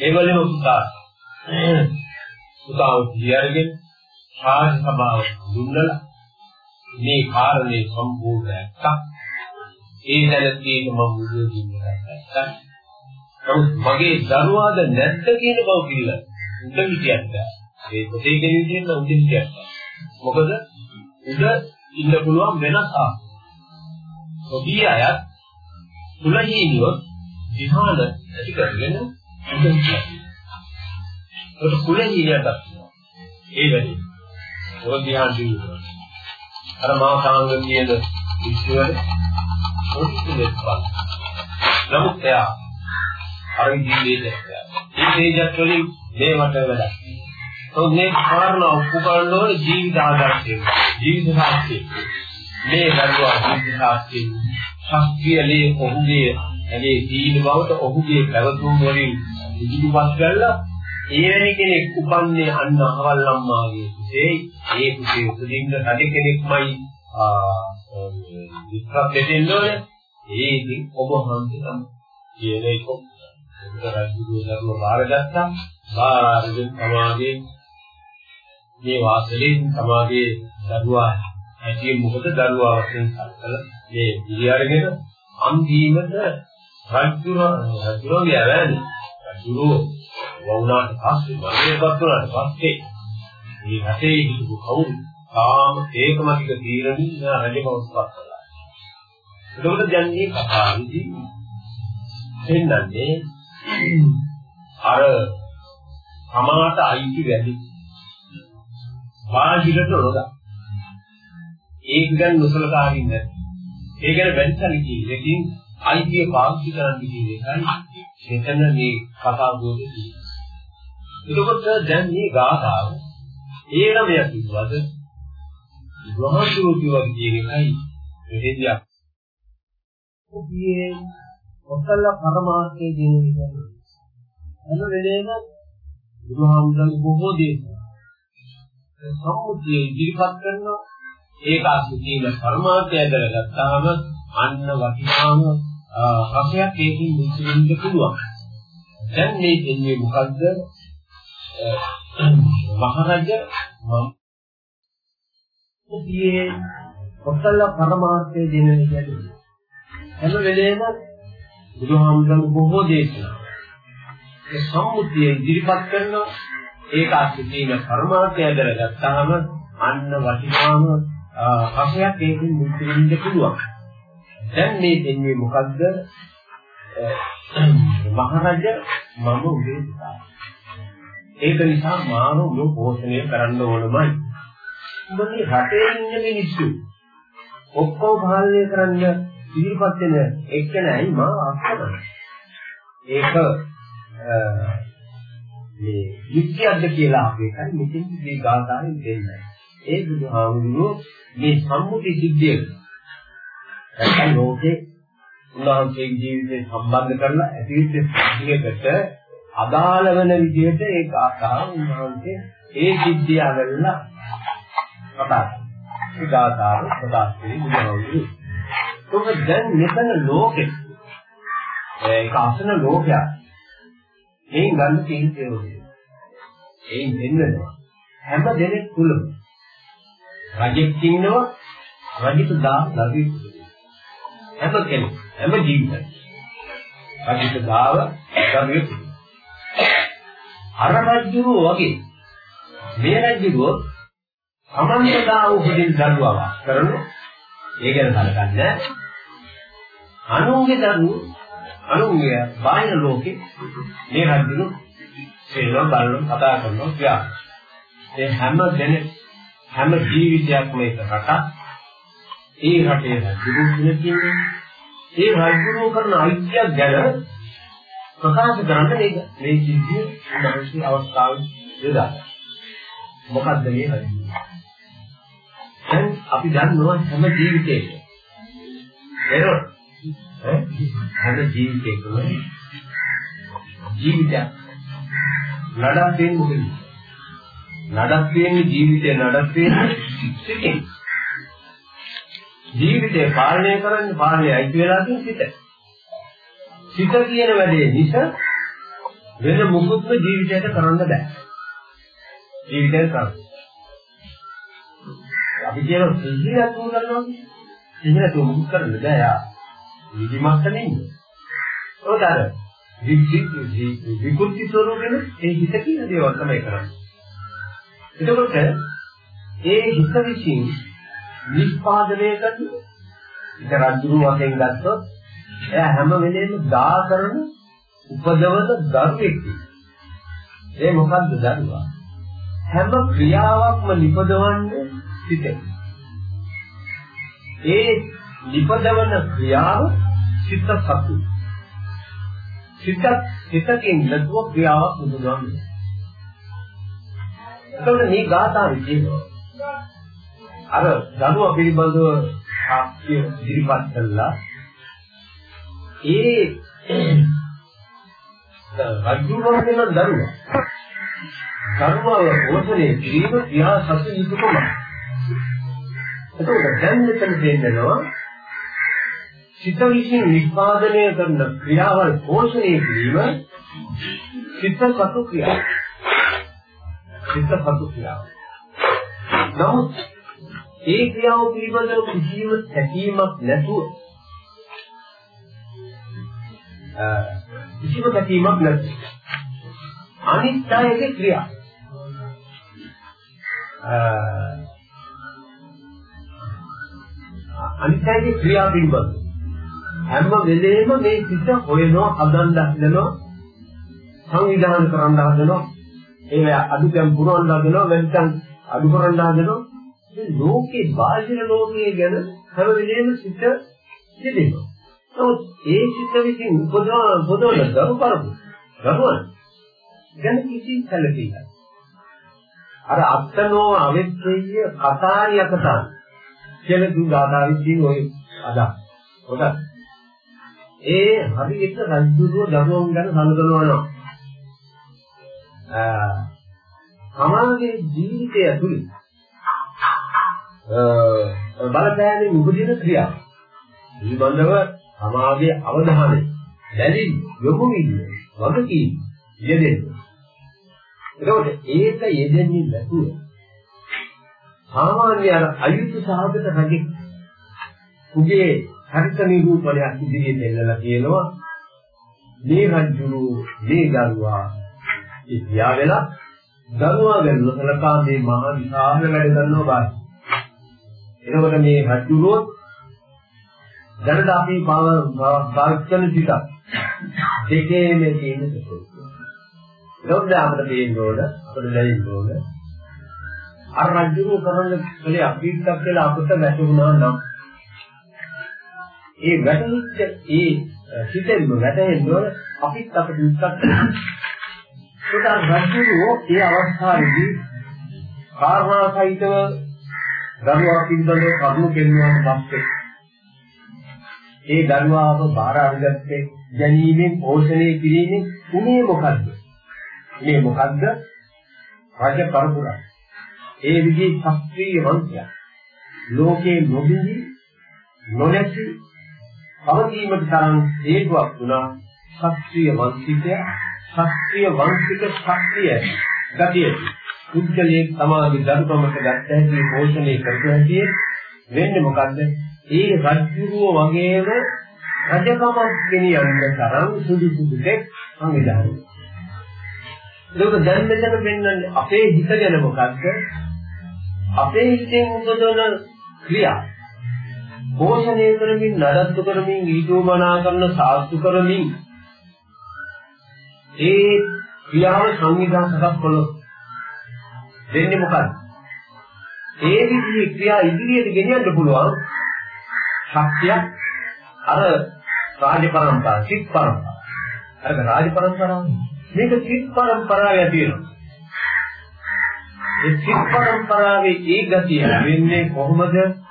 ඒවලම පුතා පුතාව කියargen රාජ සභාව දුන්නලා. මේ කාරණේ සම්පූර්ණ නැත්තම් ඒ දැනගීම මම මුදුව දින්නේ නැත්තම්. නමුත් මගේ දරුවාද නැද්ද කියන බව පිළිගන්න. උඩ හිටියත් ඒ පොතේ කියන විදිහෙන් උඩ හිටියත්. මොකද උඩ ඉන්න පුළුවන් වෙනස් ආකාර. ඔබී අයත් කුලහීනියොත් විහාන ඇති කරගෙන උඩ හිටියා. ඒක කුලහීනියට ඒ වැඩි. ඔය විහාන දිනුවා. අර මා කාංග කියන විශ්වවල පොඩි දෙයක් නමුත් එයා අර ජීවිතේ ඒ තේජස් වලින් මේවට වැඩක්. ඔව් මේ කාරණා ඔප්පු කරන ඕනේ ජීවිත ආදර්ශය. ජීවිත සාක්ෂිය. මේ දරුවා ජීවිත සාක්ෂිය. ශක්තියලේ ඔහුගේ ඇගේ දීන බවට ඔහුගේ පැවතුම් වලින් ඉදිරිපත් කරලා ඒ වෙනි කෙනෙක් උපන්නේ අන්න අහවල් අම්මාගේ කුසේ ඒ කුසේ උපදින්න රජ කෙනෙක්මයි විස්තර දෙන්න ඕනේ ඒ ඉතින් ඔබ හන්දි තමයි කියන එක රජුගේ දරුව බාරගත්තා. බාරගෙන සමාගයේ මේ වාසලෙන් සමාගයේ දරුවා ඇටි මොකද දරුවා වශයෙන් සැලකලා මේ පිළි අරගෙන අන්තිමට රජුර රජුගේ ඇවෑනි අසුරෝ වුණාට පස්සේ මරණයපත් වුණාට පස්සේ මේ රටේ හිටපු කවුරු තාම ඒකමතික තීරණින් රජකවස්පත් කළා. ඒකවල දැන් මේ කතාවේදී දෙන්නන්නේ අර සමාත අයිති වැඩි බාහිරට නොදා ඒක ගැන නොසලකා ඉන්නේ ඒ ගැන වැඩිසලි කියනකින් අයිතිය පාවිච්චි කරන්න කියන එකයි මෙතන මේ කතා ගොඩේ තියෙන්නේ. එතකොට දැන් මේ ගාථාව ඒ නමයක් කිව්වද ග්‍රහණෝපි වගේ කියන එකයි මෙහෙදියක්. ඔබේ ඔකල පරමාර්ථයේ දින විදිහට හැම වෙලේම බුදුහාමුදුරන්ගේ බොහෝ දේශනා සම්මුතිය ඉදිරිපත් කරනවා ඒක අසුචීන පරමාර්ථය දැනගත්තාම අන්න වටිනාම රසයක් ඒකින් මුචින්න පුළුවන්. දැන් මේ දෙන්නේ මොකද්ද? මහරජ මම ඉතියේ කොතල පරමාර්ථයේ දෙන විදිහට හැම වෙලේම බුදුහාමුදුරන් බොහෝ දේශනා ඒ සම්මුතිය ඉදිරිපත් කරනවා ඒක අසුචීන පරමාර්ථය දැනගත්තාම අන්න වටිනාම රසයක් ඒකින් මුචින්න පුළුවන්. දැන් මේ දෙන්නේ මොකද්ද? මහරජ මම උදේ පුතා. ඒක නිසා මානව උඹ පෝෂණය කරන්න ඕනමයි. උඹගේ රටේ ඉන්න මිනිස්සු ඔක්කොම පාලනය කරන්න ඉදිරිපත් වෙන එක්කෙනයි මා අක්කම. ඒක මේ යුක්තියක්ද කියලා අපි එකයි මෙතෙන් මේ ගාථාවෙන් දෙන්නේ. ඒ බුදුහාමුදුරුවෝ මේ සම්මුති සිද්ධිය නැත්නම් ලෝකේ උන්වහන්සේගේ ජීවිතේ සම්බන්ධ කරලා ඇතිවෙච්ච සිද්ධියකට අදාළ වෙන විදිහට ඒක ආකාර උන්වහන්සේ ඒ සිද්ධිය අගල්ලා කතා ඒ ගාථාව ප්‍රකාශයේ බුදුහාමුදුරුවෝ. ඒක දැන් මෙතන ලෝකේ. ඒක අසන ලෝකයක්. මේ ගන්න තීන්දුව ඒ දෙන්නවා හැම දෙනෙක් තුලම රජෙක් ඉන්නවා රජිත දා ලැබී හැම කෙනෙක් හැම ජීවිතයක්. රජිත දාව ලැබී අර රජුරෝ වගේ මේ රජුරෝ සමන්තදා උපදින් දරුවා කරනු ඒ ගැන සැලකන්නේ අනුන්ගේ දරුවෝ අනුන්ගේ බාහිර ලෝකේ මේ රජුරෝ සේනවා බලන කතා කරනවා කියා ඒ හැම දෙනෙක් හැම ජීවිතයක්ම එක රටක්. ඒ රටේ රජුරුන් කියන්නේ ඒ රජුරුන් කරන අයිතියක් ගැන ප්‍රකාශ කරන්න මේක මේ සිද්ධිය උන්වහන්සේ අවස්ථාවේ යොදා. මොකද්ද මේ රජුරුන්? දැන් අපි දන්නවා හැම ජීවිතයකම එරො හැම ජීවිතයකම ජීවිතයක් නඩක් දෙන්න මොකද? නඩක් වෙන්නේ ජීවිතේ නඩක් වෙන්නේ සිතින්. ජීවිතේ පාලනය කරන්නේ පාලනය අයිති වෙලා තියෙන සිත. සිත කියන වැඩේ නිසා වෙන මොකුත්ම ජීවිතයට කරන්න බෑ. ජීවිතේ කරන්න. අපි කියන සිහිය තුන කරනවා. සිහිය තුන මුකුත් කරන්න බෑ යා. නිදිමත් නෙමෙයි. ඔතන විකෘති ස්වරූපෙන ඒ හිත කියන දේවල් තමයි කරන්නේ. එතකොට ඒ හිත විසින් නිෂ්පාදනය කරන ඉත රජුරු වශයෙන් ගත්තොත් එයා හැම වෙලේම දා කරන උපදවන දරුවෙක්. ඒ මොකද්ද දරුවා? හැම ක්‍රියාවක්ම නිපදවන්නේ සිතේ. ඒ නිපදවන ක්‍රියාව සිත සතු. සිත සිතකින් ලකුව ක්‍රියාවක් මුදුනවන්නේ. එතකොට මේ ගාථාවේ කියනවා අර ධනුව පිළිබඳව සාක්ෂිය ඉදිරිපත් කළා ඒ රජුරෝ කියන ධනුව ධර්මය පෝෂණය කිරීම තියා සතු යුතුකම එතකොට දැන් මෙතන දෙන්නවා සිත විසින් නිෂ්පාදනය කරන ක්‍රියාවල් පෝෂණය කිරීම සිත සතු ක්‍රියාවක් සිත සතු ක්‍රියාව. නමුත් ඒ ක්‍රියාව පිළිබඳව කිසිම තැකීමක් නැතුව කිසිම කැපීමක් නැති. අනිත්‍යයේ ක්‍රියා. අනිත්‍යයේ ක්‍රියා පිළිබඳ හැම වෙලේම මේ සිත හොයනවා හදන්න හදනවා සංවිධානය කරන්න හදනවා ඒ අදුකම් පුරවන්න හදනවා නැත්නම් අඩු කරන්න හදනවා මේ ලෝකේ බාහිර ලෝකයේ ගැන හැම වෙලේම සිත සිදෙනවා නමුත් ඒ සිත විසින් උපදවන උපදවන දරු කරපු දරුවන් ගැන කිසි සැලකීමක් අර අත්තනෝ අවෙච්චිය කතාරියකතා කියලා දු ගාථාවේ තියෙන ඔය අදහස්. හොඳයි. ඒ හරියට රජුරුව දරුවන් ගැන සැලකනවා නෝ. සමාජයේ ජීවිතය ඇතුළේ බලපෑමේ උපදින ක්‍රියා පිළිබඳව සමාජයේ අවධානය දැලින් යොමු වීම වගකීම් යෙදෙන්න. ඒකෝට ඒක යෙදෙන්නේ නැතුව සාමාන්‍ය අර අයුතු සහගත රජෙක් උගේ හරිත නිරූපණයක් ඉදිරියට එන්නලා කියනවා මේ රජුරු මේ දරුවා ඉතියා වෙලා දරුවා ගැන සලකා මේ මහා විශාල වැඩ කරනවා බායි. එතකොට මේ රජුරුව දැනට අපි භාවිත කරන සිත දෙකේම තියෙන සුසු. ඒකෝද අපිට තේරෙන්න ඕන අපිට දැනෙන්න ඕන අර රජුරු කරන කලේ අපිටක් කියලා අපිට වැටුණා නම් ඒ වැටෙච්ච ඒ හිතෙන්ම වැටෙන්න ඕන අපිත් අපිට උත්සාහ කරනවා රජුරු ඒ අවස්ථාවේදී කාරණා සහිතව දරුවා පිළිබඳව කරුණු පෙන්වන පස්සේ ඒ දරුවාව බාර අරගත්තේ ගැනීමෙන් පෝෂණය කිරීමෙන් උනේ මොකද්ද? මේ මොකද්ද? රජ පරපුරක්. ඒ විදිහේ ශාස්ත්‍රීය වංශය ලෝකේ නොබිඳි නොනැති පවතීමට තරම් හේතුවක් වුණා ශාස්ත්‍රීය වංශිකය ශාස්ත්‍රීය වංශික ශක්තිය ගතිය උද්දලේ සමාධි ධර්මමක ගත්ත හැටි පෝෂණය කරපු හැටි වෙන්නේ මොකද්ද ඒ රජුරුව වගේම රජකමක් ගෙනියන්න තරම් සුදුසු දෙයක් සංවිධානය. ඒක දැන් මෙතන පෙන්වන්නේ අපේ හිත ගැන මොකද්ද? අපේ හිතෙන් උපදවන ක්‍රියා පෝෂණය කරමින් නඩත්තු කරමින් ඊටෝමනා කරන සාස්තු කරමින් ඒ ක්‍රියාව සංවිධානය සකස් කළොත් දෙන්නේ මොකක්ද? ඒ විදිහේ ක්‍රියා ඉදිරියට ගෙනියන්න පුළුවන් ශක්තිය අර රාජ පරම්පරාව, සිත් පරම්පරාව. අර රාජ පරම්පරාව මේක සිත් පරම්පරාවේ තියෙනවා. ඒ සිත් පරම්පරාවේ ඒ ගතිය වෙන්නේ කොහොමද?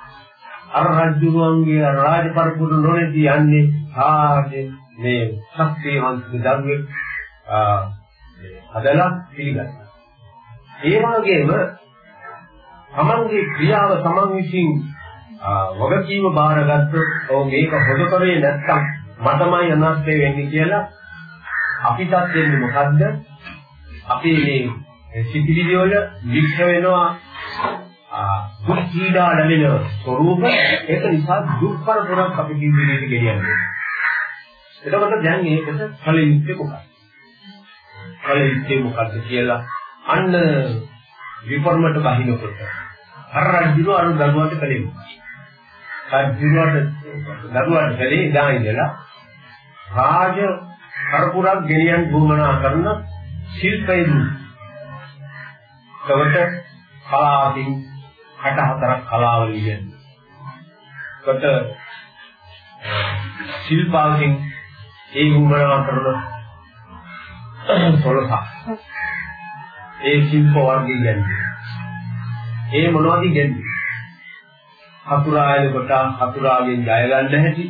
අර රජුරුවන්ගේ රාජ පරපුර නොනේදී යන්නේ ආදී මේ ශක්තිවන්ත දරුවෙක් හදලා පිළිගන්නවා. ඒ වගේම තමන්ගේ ක්‍රියාව තමන් විසින් වගකීම බාරගත්තොත් ඔව් මේක හොද කරේ නැත්තම් මටමයි අනර්ථය වෙන්නේ කියලා අපිටත් වෙන්නේ මොකද්ද? අපි මේ සිතිවිලි වල වික්ෂ වෙනවා දුක් පීඩා ලැබෙන ස්වરૂප ඒක නිසා දුක් කරදරක් අපි ජීවිතේට ගෙනියන්නේ. එතකොට දැන් මේකට කලින්ත්තේ මොකක්ද? කලින්ත්තේ මොකක්ද කියලා අන්න විපර්මට බහිනකොට අර රජුව අර දරුවාට කලින් රජුවට දරුවාට කලේ ඉඳා ඉඳලා රාජ කරපුරක් ගෙනියන් භූමනා කරන ශිල්පයේ දුක්. කවට කලාවෙන් 64ක් කලාවල ඉන්නේ. කොට ශිල්පාවෙන් ඒ භූමනා කරන සොලසක්. ඒ ශිල්ප වර්ගය කියන්නේ. ඒ මොනවද කියන්නේ? හතුරායන කොට හතුරාගෙන් ජය ගන්න හැටි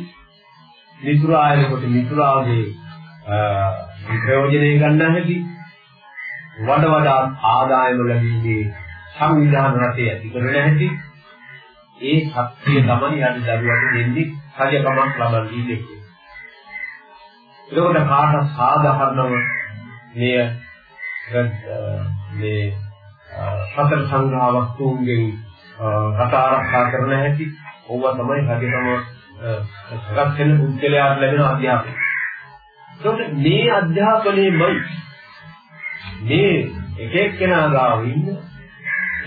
මිතුරායන කොට මිතුරාගේ ප්‍රයෝජනෙ ගන්න හැටි වඩ වඩා ආදායම ලැබීමේ සංවිධාන රටේ ඇති කරන හැටි ඒ ශක්තිය තමයි යටි දරුවට දෙන්නේ රජකමක් ලබන්නේ දෙන්නේ. ඒකට කාට සාධාරණව මේ මේ සතර සංඝා වස්තුන්ගෙන් රට ආරක්ෂා කරන හැටි ඕවා තමයි රජකම සකස් වෙන පුද්ගලයාට ලැබෙන අධ්‍යාපනය. ඒකට මේ අධ්‍යාපනයේමයි මේ එක එක්කෙනා ගාව ඉන්න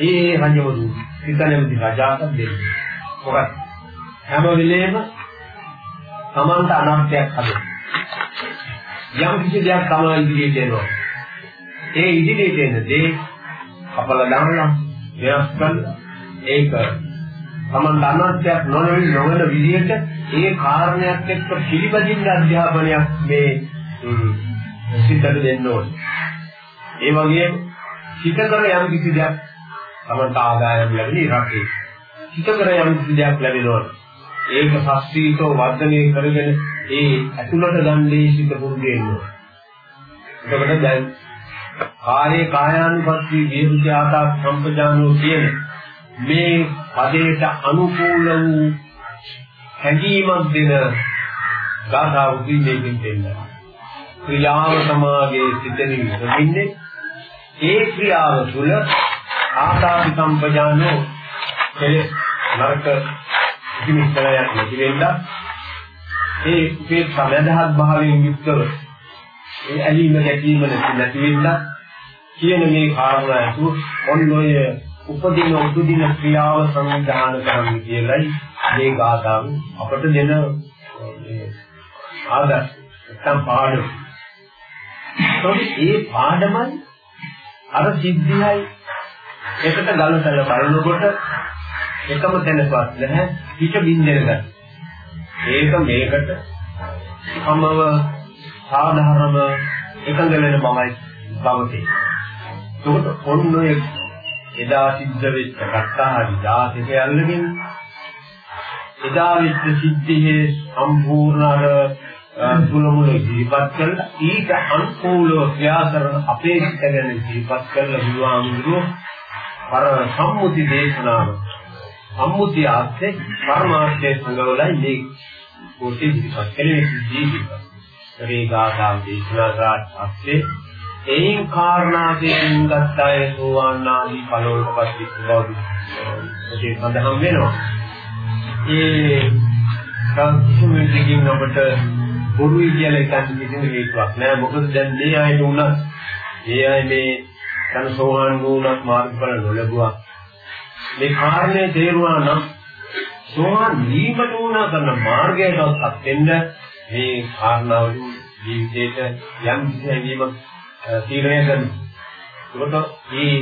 ඒ රජවරු හිතනෙමදි රජාට දෙන්නේ. මොකද හැම වෙලේම සමන්ත අනර්ථයක් හදන. යම් කිසි දෙයක් තමයි ඉදිරියට එනවා. ඒ ඉදිරියට එන දේ අපල දානවා වෙනස් කරලා ඒක සමන්ත අනර්ථයක් නොවන නොවන විදිහට ඒ කාරණයක් එක්ක පිළිපදින්න අධ්‍යාපනයක් මේ සිතට දෙන්න ඕනේ. ඒ වගේම හිතකර යම් කිසි දෙයක් තමන්ට ආදායම් ලැබෙන ඉරකේ. හිතකර යම් කිසි දෙයක් ලැබෙනවා. ඒක ශාස්ත්‍රීයව වර්ධනය කරගෙන ඒ ඇතුළට ගන්නේ සිත පුරුදු වෙනවා. එතකොට දැන් කායේ කායානුපස්සී විමුක්ති ආතා සම්පජානෝ කියන මේ පදයට අනුකූල වූ හැඟීමක් දෙන ගාථා උදීමකින් දෙන්නවා. ක්‍රියාව සමාගයේ සිතෙන ඉන්නේ ඒ ක්‍රියාව තුළ ආතාපි සම්පජානෝ කෙලෙස් නරක කිමිස්තරයක් නැති වෙන්න ඒ මේ සමදහත් භාවයෙන් යුක්තව ඒ ඇලීම ගැටීම නැති වෙන්න කියන මේ කාරණා අසු ඔන්න ඔය උපදින උපදින ක්‍රියාව සංවිධානය කරන්න කියලයි මේ ගාථාව අපට දෙන ආදර්ශ නැත්නම් පාඩම. ඒ පාඩමයි අර සිද්ධියයි එකට ගලසලා බලනකොට එකම තැනකවත් නැහැ පිට බින්දෙන ගන්න. ඒක මේකට සමව සාධාරණව එකඟ වෙන බවයි බවතේ. ඒකට ඔන්න ඔය එදා සිද්ධ වෙච්ච කතාහරි ජාතික යල්ලගෙන එදා වෙච්ච සිද්ධියේ සම්පූර්ණ අර තුලමුල ඉදිරිපත් කරලා ඊට අනුකූලව ක්‍රියා කරන අපේක්ෂිත ගැන ඉදිරිපත් කරලා බුදුහාමුදුරුවෝ අර සම්මුති දේශනාව සම්මුති ආර්ථේ පරමාර්ථයේ සංගවලයි මේ කොටි ඉදිරිපත් කළේ ජීවිත. ඒ ගාථා දේශනා කරාට පස්සේ එයින් කාරණාවෙන් ගත්ත අය සෝවාන් ආදී ඵලවලටපත් වෙච්ච බව ඒ සඳහන් වෙනවා. ඒ සංස්කෘතිකින් අපට බොරුයි කියලා එකක් කිසිම හේතුවක් නෑ. මොකද දැන් මේ අයට උනත් ඒ අය මේ තන සෝවාන් වුණත් මාර්ගඵල නොලැබුවා. මේ කාරණේ තේරුණා නම් සෝවාන් වීමට උන කරන මාර්ගයටවත් වෙන්න මේ කාරණාව ජීවිතේට යම් කිසි හැඟීමක් තීරණය කරනවා. ඒකට මේ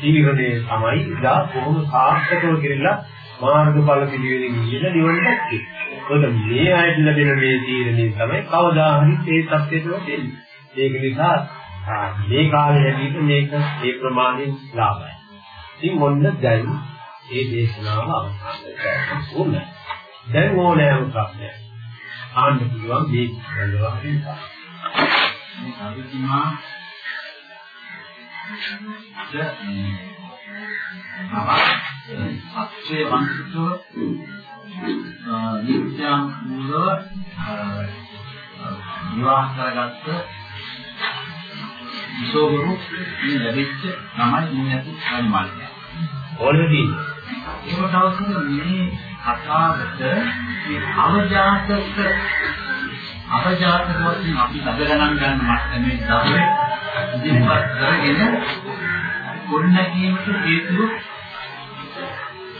තීරණය තමයි ඉදා කොහොම සාර්ථකව කියලා මාර්ගඵල පිළිවෙලින් කියන නිවන දැක්කේ. ඒකට මේ ආයත ලැබෙන මේ තීරණය තමයි කවදා හරි ඒ තත්ත්වයට දෙන්නේ. ඒක නිසා මේ කාලේ හැටියට මේක ඒ ප්‍රමාණයෙන් ලාභයි. ඉතින් මොන්න දැන් මේ දේශනාව අවසන් කරන්න දැන් ඕනෑම ප්‍රශ්නයක් ආන්න පුළුවන් මේ බලවා හිතා. මේ අවිතිමා අක්ෂේ වංශිතව නිත්‍යං මූලව විවාහ කරගත්ත විසෝගරු මේ ලැබිච්ච තමයි මේ ඇති පරිමාණය. ඕනෙදී ඒක දවසක මේ කතාවට මේ අවජාතක අවජාතක වශයෙන් අපි අද ගණන් ගන්න මට්ටමේ දවසේ ඉදිරිපත් කරගෙන ගොඩනැගීමට හේතුව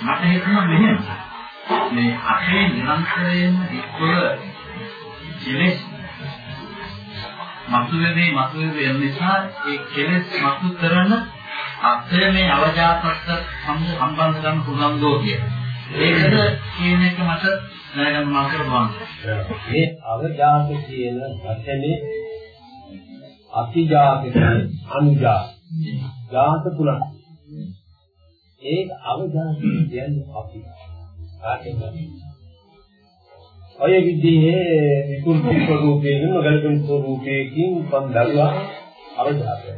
මට හිතෙනවා මෙහෙම මේ අපේ නිරන්තරයෙන්ම එක්වල කෙලෙස් මතුවේදී මතුවේ වෙන නිසා ඒ කෙලෙස් මතු කරන අපේ මේ අවජාතක සම්බන්ධ කරන පුරන්දෝ කිය. ඒකද කියන එක මට දැනගන්න මම කරපුවා. මේ අවජාත කියන වචනේ අතිජාත අනුජාත ජාත තුනක්. ඒක අවජාත කියන්නේ අපි. කාටද? ඔය විදිහේ විකෘති ස්වරූපයෙන් නොගැලපෙන ස්වරූපයකින් උපන් දරුවා අවජාතයි.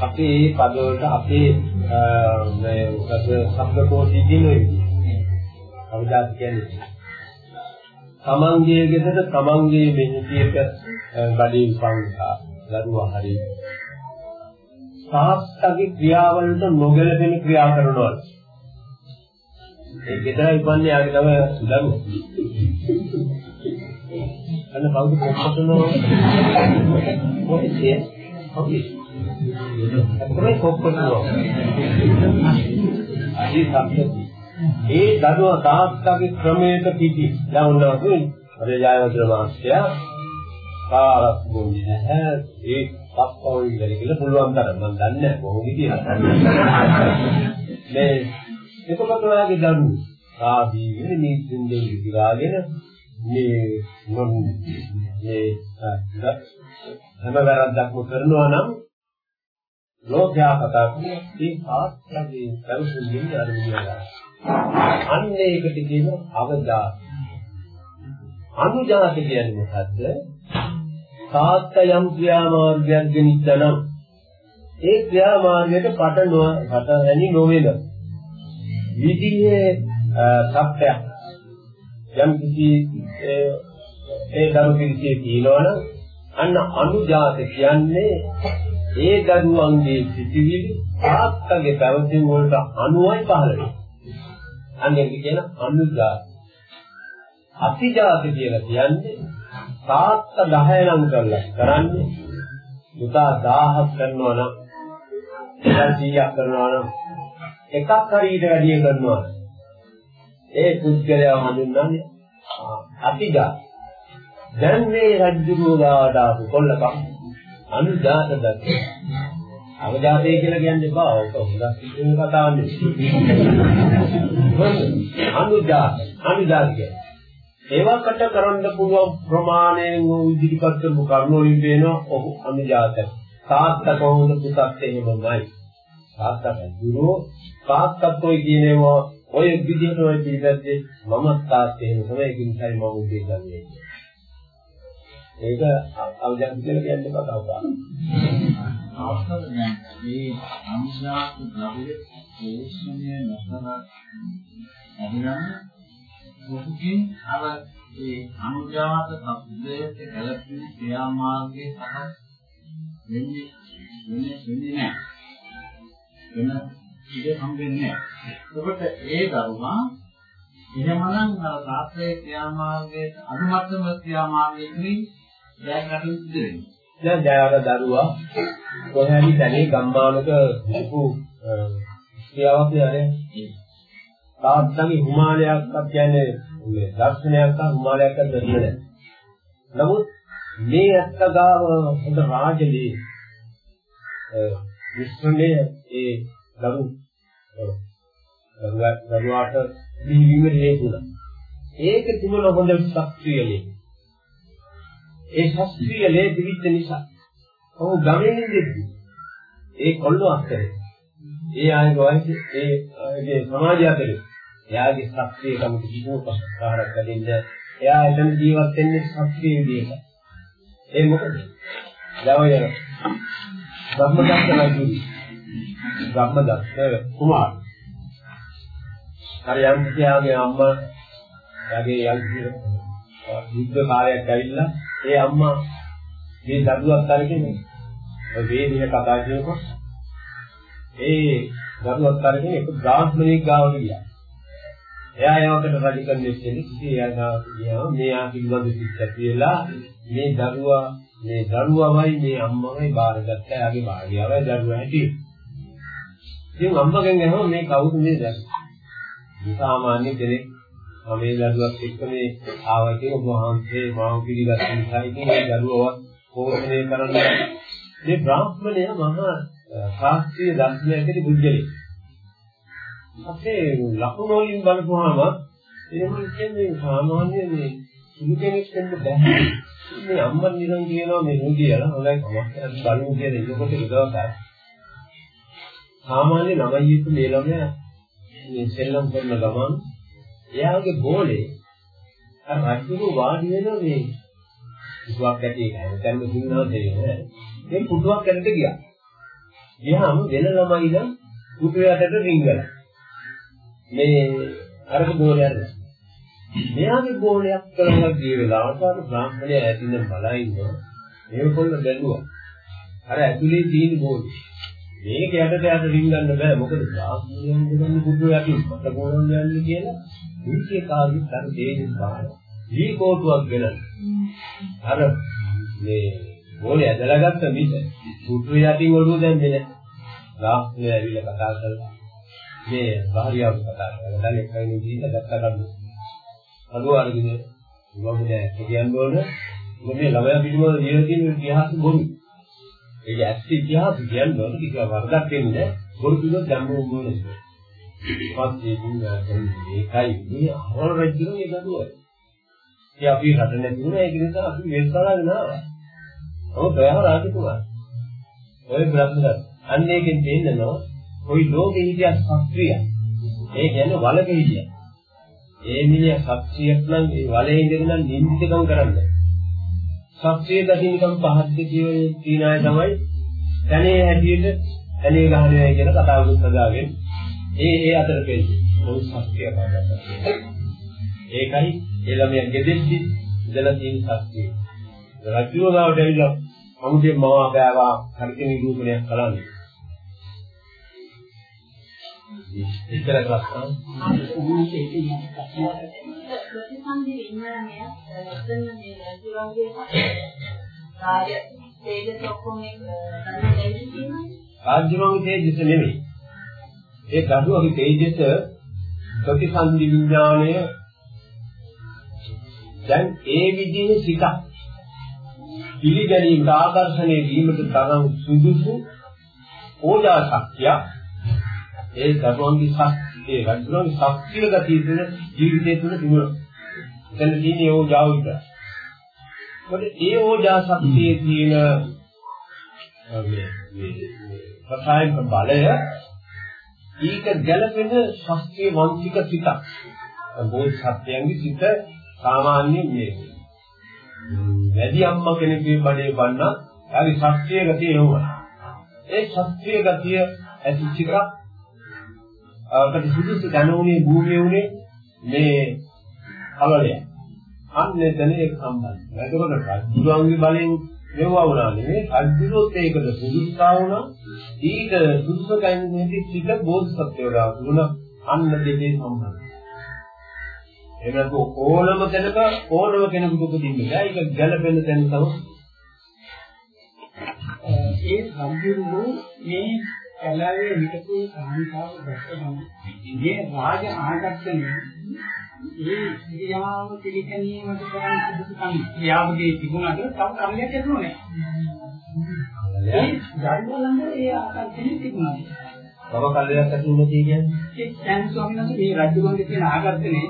අපේ පදවලට අපේ මේ උසස් ශබ්දකෝෂී කියන අවජාත කියන්නේ. තමන්ගේ ගෙදර තමන්ගේ මෙහිතියක ගඩේ උපන්සා දරුවා හරි. සාස්තගේ ක්‍රියාවලට නොගැලපෙන ක්‍රියා කරනවා. ඒ ගෙදර ඉපන්නේ යාගේ තමයි දරුවෝ. අන්න කවුද කොක්කොටනෝ මොකද ඔකේ තමයි කොක්කොටනෝ අදී සම්පති ඒ දරුවා තාත්තගේ ක්‍රමයක පිටි. යවනවා කියන්නේ අර ජයවර්ධන මාස්ටර් කාලක් බොන්නේ නැහැ. ඒ පප්පෝ ඉඳලා කියලා පුළුවන් තරම් මම දන්නේ නැහැ. කොහොමද කියලා මේ එතකොට ඔයාගේ දරුවෝ? ආදී වෙන නීතින් දෙවි විලාගෙන මේ මොන් මේ හැම වැරද්දක්ම කරනවා නම් ලෝකයා කතා කරන්නේ ඒ ආත්මයේ පැවසුම්ින් අනුගමනය අන්න ඒකට කියන අවදාන අනුජාත කියන්නේ මොකද්ද? තාත්තා යම් ක්‍රියාමාර්ගයක් ගෙනිච්චනම් ඒ ක්‍රියාමාර්ගයට පට නො පට හැනි නොවේද? විදිහේ සත්‍යයක් යම් කිසි ඒ දරු පිළිසිය කියනවනම් අන්න අනුජාත කියන්නේ ඒ දරුවන්ගේ සිටිවිලි තාත්තගේ පැවතීම වලට අනුවයි පහළ වෙන්නේ. අන්න ඒක කියන අනුජාත. අතිජාත කියලා කියන්නේ තාත්තා 10 නම් කරලා කරන්නේ පුතා 1000ක් කරනවා නම් 100ක් කරනවා නම් එකක් හරි ඊට වැඩිය කරනවා. ඒ පුද්ගලයා හඳුන්වන්නේ අතිජාත දැන් මේ රජුගේ ගාවට ආපු කොල්ලකම් අනුජාත දත්ත. අවජාතය කියලා කියන්නේ බා ඔක හොඳක් කියන කතාවක් නෙවෙයි අනුජාත අනුජාත කියන්නේ ඒවකට කරන්න පුළුවන් ප්‍රමාණයෙන් ඉදිරිපත් කරපු කරුණු වලින් වෙනවා ඔහු අනුජාත තාත්තා කොහොමද පුතත් එහෙමමයි? තාත්තා දුරෝ තාත්තත් ඔය කියනවා ඔය විදිහට ඔය පිළිපැද්දේ මම තාත්තේ එහෙම තමයි ඒකින් තමයි මම උදේ ගන්නේ ඒක අවජාත කියලා කියන්නේ කතාව ගන්න. අවස්ථාව දැන් මේ අනුශාසක ද්‍රව්‍ය පෝෂණය නොකර අදිනන මොකකින් අර ඒ අනුජාත සබ්දයට ගැලපෙන ක්‍රියාමාර්ගයේ සකස් වෙන්නේ වෙන්නේ වෙන්නේ නැහැ. වෙන ඉඩ හම්බෙන්නේ නැහැ. ඒකට ඒ දරුවා එහෙමනම් අර තාත්තේ ක්‍රියාමාර්ගයේ අනුමතම ක්‍රියාමාර්ගයකින් දැන් කටයුතු දෙන්නේ. දැන් දැන් අර දරුවා කොහේරි තැනේ ගම්මානක ලොකු ක්‍රියාවක් නෑනේ. තාත්තගේ හිමාලයක් කියන්නේ මේ දර්ශනයක් අහ හිමාලයක් අතර නෑ. නමුත් මේ ඇත්ත ගාව හොඳ රාජලී විශ්වනේ ඒ දරු දරුවාට දීවීමේ හේතුණා. ඒක තිබුණ හොඳ ශක්තියනේ. ඒ ශාස්ත්‍රීය ලේ දිවිච්ච නිසා. ඔහු ගමෙන් ඉඳිද්දි ඒ කොල්ලෝ අතරේ ඒ ආයේ වයස ඒ ඒ සමාජය අතරේ එයාගේ ශාස්ත්‍රීය කමට කිසිම පස්කාරයක් දෙන්න එයා එතන ජීවත් වෙන්නේ ශාස්ත්‍රීය විදිහට. ඒ මොකද? දවය. බ්‍රහ්මදත්ත රජු බ්‍රහ්මදත්ත කුමාර හරි යම් කියාගේ අම්මා එයාගේ යම් යුද්ධ කාලයක් ඇවිල්ලා ඒ අම්මා මේ දරුවත් අරගෙන ඔය වේදින කතා කියනකොට ඒ දරුවත් අරගෙන එක බ්‍රාහ්මණයෙක් ගාවට ගියා. එයා යවකට රජ කරන්නේ ඉන්නේ කිසි එයා ගාවට ගියාම මෙයා පිළිබඳ පිට කියලා මේ දරුවා මේ දරුවමයි මේ අම්මමයි බාරගත්තා. එයාගේ භාර්යාවයි දරුවා හැටියට. ඉතින් අම්මගෙන් අහුවා මේ කවුද මේ දරුවා? මේ සාමාන්‍ය කෙනෙක් මේ දරුවත් එක්ක මේ ආවකේ ඔබ වහන්සේ මාව පිළිගත් නිසා ඉතින් මේ දරුවව පෝෂණය කරන්න මේ බ්‍රාහ්මණය මහා ශාස්ත්‍රීය දර්ශනයකදී බුද්ධලේ. අපේ ලකුණු වලින් බලපුවාම එහෙම කියන්නේ සාමාන්‍ය මේ සුළු කෙනෙක් වෙන්න බෑ. මේ අම්මා නිකන් කියනවා මේ නුඹ කියලා හොඳයි කමක් නැහැ බලමු කියලා ඉන්නකොට ඉදවසක්. සාමාන්‍ය ළමයි ඉන්න මේ ළමයා මේ සෙල්ලම් කරන ගමන් එයාගේ ගෝලේ අර රජුරු වාඩි වෙන මේ පුටුවක් ඇටි එකයි. දැන් දුන්නා දෙන්නේ. මේ පුටුවක් ඇටට ගියා. ගියාම වෙන ළමයි නම් පුටුවටට රිංගලා. මේ අර ගෝලේ අර මෙයාගේ ගෝලයක් කරලා ගිය වෙලාවට අර බ්‍රාහ්මණය ඇතින් බලයින්නවා. මේකොල්ල බැලුවා. අර ඇතුලේ තියෙන ගෝලේ. මේක යටට යට රින්ගන්න බෑ මොකද ධාතුයෙන් දෙන්නේ බුදු යටි මට කොහොමද යන්නේ කියලා මේකේ කාර්යය අර දෙන්නේ බාන. දී කෝටුවක් ගෙනන. අර මේ ඕනේ ඇදලා ගත්ත මිස බුදු යටින් ඔළුව දැම්මේ නෑ. ධාතුවේ ඇවිල්ලා කතා කරලා මේ භාර්යාව කතා කරලා දැන් එකයි ගිහින් දැක්ක ගන්න. අදෝ අරගෙන මම දැන් කියන්න ඕන මේ ළමයා පිළිබඳව ලියලා තියෙන ඉතිහාස බොරු. ඒක ඇත්ත ඉතිහාස කියන්න ඕන කිසිම වරදක් වෙන්නේ බොරු කිව්වොත් ධම්මෝ මොනද? පස්සේ දුන්නා ඒකයි මේ අහවල් රජුගේ මේ දඩුව. ඒ අපි රට නැතිුණා ඒක නිසා අපි වෙස් බලගෙන ආවා. ඔව් ප්‍රයහ රාජකුමාර. ඔය බ්‍රහ්මද අන්න ඒකෙන් තේන්නනවා ওই ලෝකෙ හිටිය ශාස්ත්‍රිය. ඒ කියන්නේ වලක හිටිය. ඒ මිනිහ ශාස්ත්‍රියක් නම් ඒ වලේ ඉඳගෙන නින්දිකම් කරන්නේ. ශාස්ත්‍රීය දකින්නකම් පහත් කියවේ තියන අය තමයි දැනේ හැටියට ඇලේ ගහනවා කියන කතාවකුත් හදාගෙන ඒ ඒ අතර පෙන්නේ. මොකද ශාස්ත්‍රීය පාඩක. ඒකයි ඒ ළමයා ගෙදෙද්දි ඉඳලා තියෙන ශාස්ත්‍රීය. රජුව ගාවට ඇවිල්ලා අමුදේ මම බෑවා හරිත නිරූපණයක් කළානේ. ඉතල කරස්తా උන්ට ඒක යන ප්‍රතිසන්දි විඥානය එතන මේ රජුගේ කාර්ය තේජස ඔක්කොම එක ගන්න දෙන්නේ රාජ්‍යමගේ තේජස නෙමෙයි. ඒ ගඩුවගේ තේජස ප්‍රතිසන්දි විඥානය දැන් ඒ විදිහේ සිත පිළිගැනීමට ආකර්ෂණය වීමට තරම් සුදුසු ඕජා ශක්තිය ඒ දරුවන්ගේ ශක්තිය රජුගේ ශක්තිය ගතිය තුළ ජීවිතය තුළ තිබුණා. එතන තියෙන ඕජාව විතර. මොකද ඒ ඕජා ශක්තියේ තියෙන මේ මේ රසායනික බලය ඊට ගැළපෙන ශාස්ත්‍රීය වංශික සිතක්. බෝධිසත්වයන්ගේ සිත සාමාන්‍ය මේ වැඩි අම්මා කෙනෙකුගේ බඩේ වන්න හරි ශාස්ත්‍රීය ගතිය එවුවා. ඒ ශාස්ත්‍රීය ගතිය ඇති සිතක් අපිට සුදුසු දැනුනේ භූමියේ උනේ මේ කලලය. අන්න එතන ඒක සම්බන්ධයි. එතකොට රජුගේ බලෙන් මෙවුවා වුණා නෙවෙයි රජුත් ඒකට සුදුසුතා වුණා. ඊට සුදුසු කන්නේ සිට බෝධිසත්වයලා වුණා. අන්න දෙකේ සම්බන්ධයි. එහෙනම් ඕනම තැනක ඕනම කෙනෙකුට උපදින්න බෑ. ඒක ගැළපෙන තැන තමයි. ඒ සම්පූර්ණ මේ කලාවේ හිටපු කාන්තාව දැක්කම මේ රාජ ආගත්තනේ ඒ ක්‍රියාව පිළිගැනීමට කරන සුදුසුකම් ක්‍රියාවගේ තිබුණාට තව කර්මයක් ලැබුණේ නැහැ. ඒ ධර්මවලම ඒ ආකර්ෂණය තිබුණා. තව කල්යයක් ඇති වුණා කියන්නේ ඒ දැන් ස්වාමීන් වහන්සේ මේ රජුගන්ගේ තියෙන ආකර්ෂණය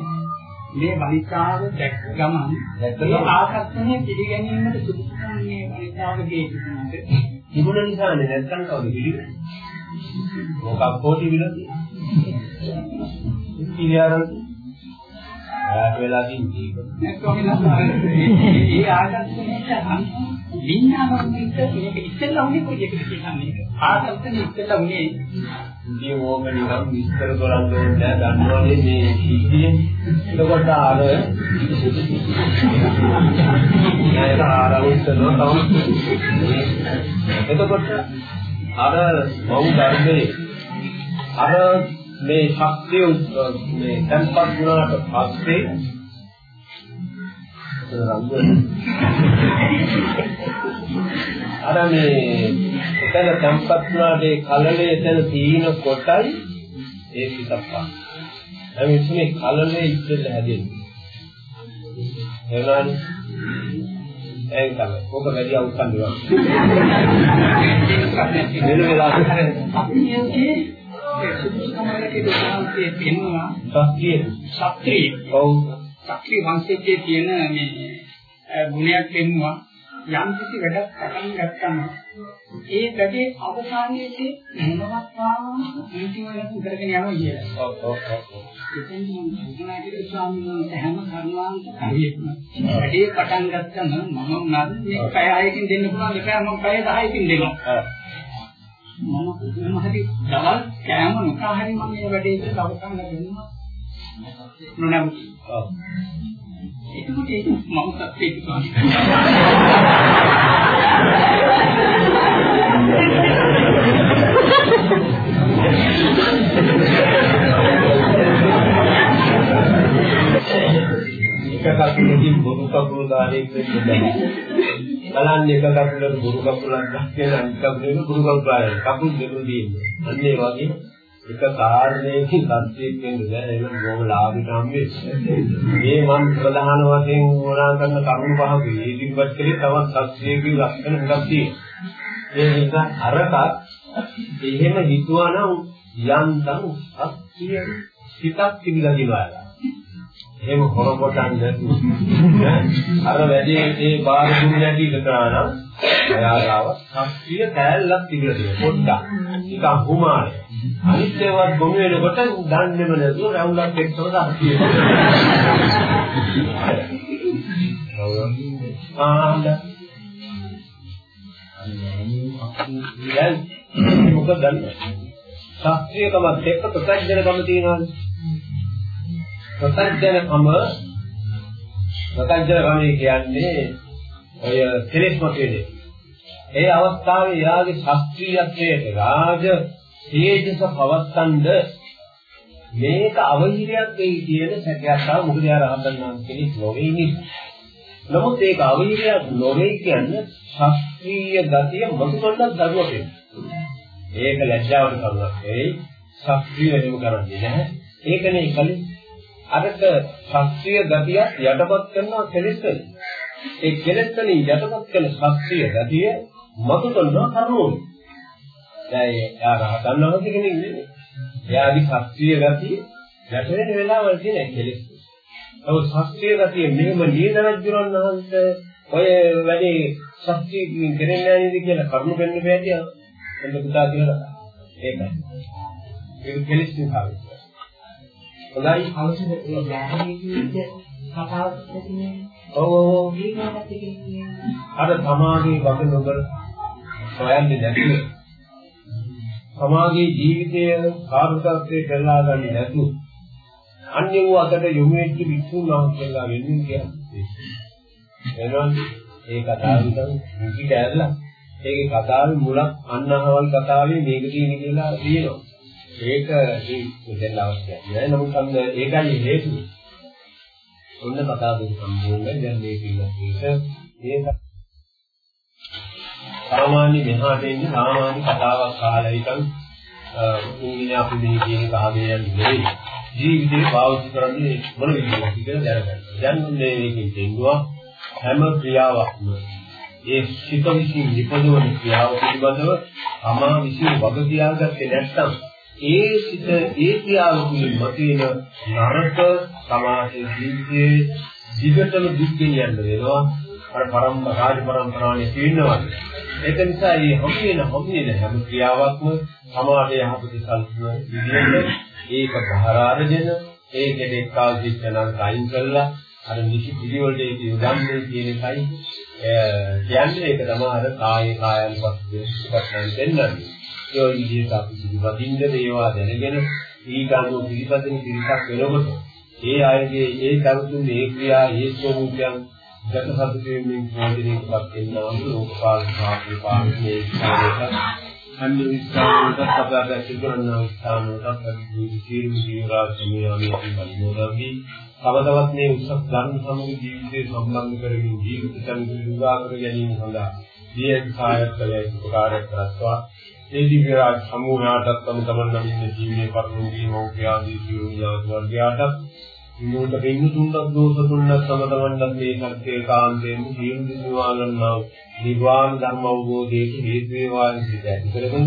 මේ වනිතාව දැක්ක ගමන් ඒ ආකර්ෂණය පිළිගැනීමට සුදුසුකම් මේ වනිතාවගේ තිබුණාට තිබුණ නිසානේ නැත්නම් කවුද පිළිගන්නේ? මොකක් කොටි විලති? ඉතිරියරන් ආට වෙලා තින්දී. ඒ ආකර්ෂණයට විඥානමික මේක ඉස්සෙල්ලා උනේ කොයි එකද කියන්නේ ආකර්ෂණය ඉස්සෙල්ලා උනේ ඉතින් ඕක නිකන් විස්තර කරන්න ඕනේ නෑ දන්නවනේ මේ සිද්ධිය. එතකොට අර නේද ආරවුස්සනවා තමයි. එතකොට අර මව් ධර්මයේ අර මේ ශක්තිය මේ tempat වුණාට පස්සේ අර මේ එතන tempat වුණාට ඒ කලලේ එතන තීන කොටයි ඒ පිටප්පා. එහේ ඉන්නේ කලලේ ඉස්සෙල්ල හැදෙන්නේ. එහෙමයි. ඒක තමයි. ඕක වැඩි අවුස්සන් දෙනවා. වෙන වෙලාවක අපි මේකේ සුදුසුකමකට දෝෂාන්තයේ පෙන්වනවා ශක්තිය. ශක්තිය ඔව්. ශක්තිය වංශයේ තියෙන මේ ගුණයක් පෙන්වනවා යම් කිසි වැඩක් පටන් ගත්තම ඒ වැඩේ අවසානයේදී මොනවත් වාම අන්තිම වෙනස කරගෙන යනවා කියලා. ඔව් ඔව් ඔව්. එතෙන් මම ස්වාමීන් වහන්සේ හැම කරුණාන්ත හරියටම වැඩේ පටන් ගත්තම මම නම් මේ පැය 6කින් දෙන්න පුළුවන් දෙකම මම පැය 10කින් දෙනවා. මම කොහොම හරි දවල් කෑම නොකා හරි මම මේ වැඩේ ඉතින් අවසන් කරගන්නවා. නොනැවති. එතකොට ඒක මනුස්සත්වයේ ඒක ස්වාමීන් එකකටදී බොරු කපුරු ගානේ ඉන්නවා. බලන්න එකකට බොරු කපුරු ලක් කියලා අනිත් කපුරු බොරු කපුරු ගානේ කපුරු දෙකු දෙන්නේ. අන්න ඒ වගේ එක කාරණේකින් සත්‍යයක් වෙන්නේ නෑ ඒක බොහොම ලාභික හම්බෙන්නේ මේ මම ප්‍රධාන වශයෙන් ඕනා කරන කරුණු පහක ඉදිරිපත් කළේ තවත් සත්‍යයේ ලක්ෂණ හුඟක් තියෙනවා. ඒ නිසා අරකට එහෙම හිතුවනම් යන්තම් සත්‍ය හිතක් තිබිලා දිනවා එහෙම හොරකොටන් නැතුව. අර වැඩේ ඒ බාර දුන්නේ නැති කරා නම් එයාගාව ශක්තිය කැලලක් තිබිලා තියෙනවා පොඩ්ඩක්. නිකන් හුමානේ අනිත් ඒවාත් ගොනු වෙනකොට දන්නේම නැතුව රවුලක් එක්කම දාතියි ආන්ද දැන් මොකද දන්නේ? ශාස්ත්‍රීයකමත් එක්ක ප්‍රත්‍යක්ෂකම තියෙනවානේ ප්‍රත්‍යක්ෂකම ප්‍රත්‍යක්ෂකම කියන්නේ ඔය කෙලෙස් මතයේදී ඒ අවස්ථාවේ යාගේ ශාස්ත්‍රීයත්වයට රාජ තේජස පවත්තන්ද මේක අවහිරයක් වෙයි කියන සැකයක් ආව මොකද යා රහතන් වහන්සේ කෙනෙක් නොවේ නමුත් ඒක අවහිරයක් නොවේ කියන්නේ ශාස්ත්‍රීය ගතිය මතුකොණ්ඩක් දරුවක් ඒක ලැජ්ජාවට කරුණක් නෙවෙයි ශාස්ත්‍රීය වෙනම කරන්නේ නැහැ. ඒකනේ කලින් අරක ශාස්ත්‍රීය ගතියක් යටපත් කරනවා කෙලෙස් වලින් ඒ කෙලෙස් වලින් යටපත් කරන ශාස්ත්‍රීය ගතිය මතුකොණ්ඩ කරුණු දැන් එයා රහතන් වහන්සේ කෙනෙක් නෙවෙයි. එයාගේ ශාස්ත්‍රීය ගතිය ගැටෙන වෙලාවල් තියෙන කෙලෙස්. ඔව් ශාස්ත්‍රීය ගතිය මෙහෙම නීදරජුරන් වහන්සේ ඔය වැඩි ශක්තියකින් කරන්නේ නැහැ නේද කියලා කරුණු දෙන්න බෑදී එන්න පුතා කියලා ඒකයි. ඒක කෙලෙස් නිසා. හොඳයි අවශ්‍ය ඒ ඥානයේ කතාවක් තියෙන්නේ. ඔව් ඔව්. අර සමාගයේ වගේ නොකර සොයන්නේ නැතිව සමාගයේ ජීවිතය සාර්ථකත්වයේ කරලා ගන්නේ නැතුව අන්‍ය වූ අතට යොමු වෙච්ච විසුණු වහන්සේලා වෙනින් කියන්නේ. එනවනේ ඒ කතාව විතර මුටි කෑල්ලා. ඒකේ කතාවේ මුලක් අන්නහවල් කතාවේ මේක තියෙන කියලා තියෙනවා. ඒක මේ දෙන්න අවශ්‍යයි. නෑ නමුත් අන්න ඒකයි හේතුව. ඔන්න කතාවේ සම්පූර්ණ දැන් මේ පිළිගන්න ඒක සාමාන්‍ය මෙහාට එන්නේ සාමාන්‍ය කතාවක් අහලා ඉතින් ඉන්නේ අපි මේ කියන කාමයේ යන්නේ නෙවෙයි. ජීවිතේ පාවිච්චි කරන්නේ මොන විදිහටද කියලා දැනගන්න. දැන් මේ මේකෙන් දෙන්නවා හැම ක්‍රියාවක්ම ඒ සිත විසින් නිපදවන ක්‍රියාව පිළිබඳව අමා විසින් වග කියාගත්තේ නැත්නම් ඒ සිත ඒ ක්‍රියාව තුළින් මතුවෙන නරක සමාජයේ ජීවිතයේ දිගටම දුක් ගෙනියන්න වෙනවා. අර පරම්පරා රාජ පරම්පරාවේ තියෙනවා. ඒක නිසා මේ හම් වෙන හම් වෙන හැම ක්‍රියාවක්ම සමාජයේ යහපත සල්සන විදිහට ඒක බහරාරගෙන ඒ කෙනෙක් කාල්දිච්චනම් කයින් කළා අර නිසි පිළිවෙලට ඒක යොදන්නේ කියන එකයි කියන්නේ ඒක තමයි අර කායේ කායන් පස්සේ දෙන්නන්නේ. ඒ විදිහට අපි පිළිපදින්න දේවා දැනගෙන ඊගානෝ පිළිපදින පිළිසක් වෙනකොට ඒ අයගේ ඒ කරුතුන් ඒ ක්‍රියා ඒ ස්වභාවයන් ජනසතුටෙන් ප්‍රයෝජනෙටපත් වෙනවා ලෝකපාල සාපේ පාන්නේ ස්ථානයට අන්‍ය ස්ථානවලට සබඳ සිදුවන ස්ථානවලට ප්‍රතිදී සියලු ජීවරා සමියාමි පරිමෝදවි තවතවත් මේ උසස් ධර්ම සමග ජීවිතේ සම්බන්ධ කරමින් ජීවිත සංවිධා කර ගැනීම සඳහා දීර්ඝ කායයක් කළ යුතු උපකාරයක් කරත්වා. ඒ දිව්‍ය රාජ සමූහයාටත් තම තමන් නමින් ජීවිතේ පරිණෝගී මෞඛ්‍යාදී සියලු ඥාති වර්ගයාටත් විමුක්ත වෙන්න තුන්ක් දෝෂ තුන්ක් තම තමන්ට මේ සත්‍ය කාන්තයෙන් ජීවන දිනවාලන්නා නිර්වාණ ධර්ම අවබෝධයේ හේතු වේවා සිත. ඇති කරගෙන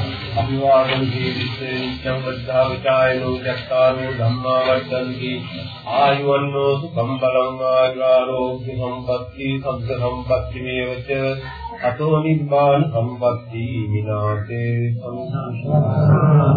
ජීවිතේ නිච්ඡං වද්ධා විචායනෝ චත්තාරෝ ධම්මා වර්ධන්ති ආයුවන්නෝ සුඛං බලං ආයුරෝග්‍ය සම්පatti සබ්බ සම්පatti මේවච. අතෝ නිබ්බාන සම්පatti විනාසේ සංසාරා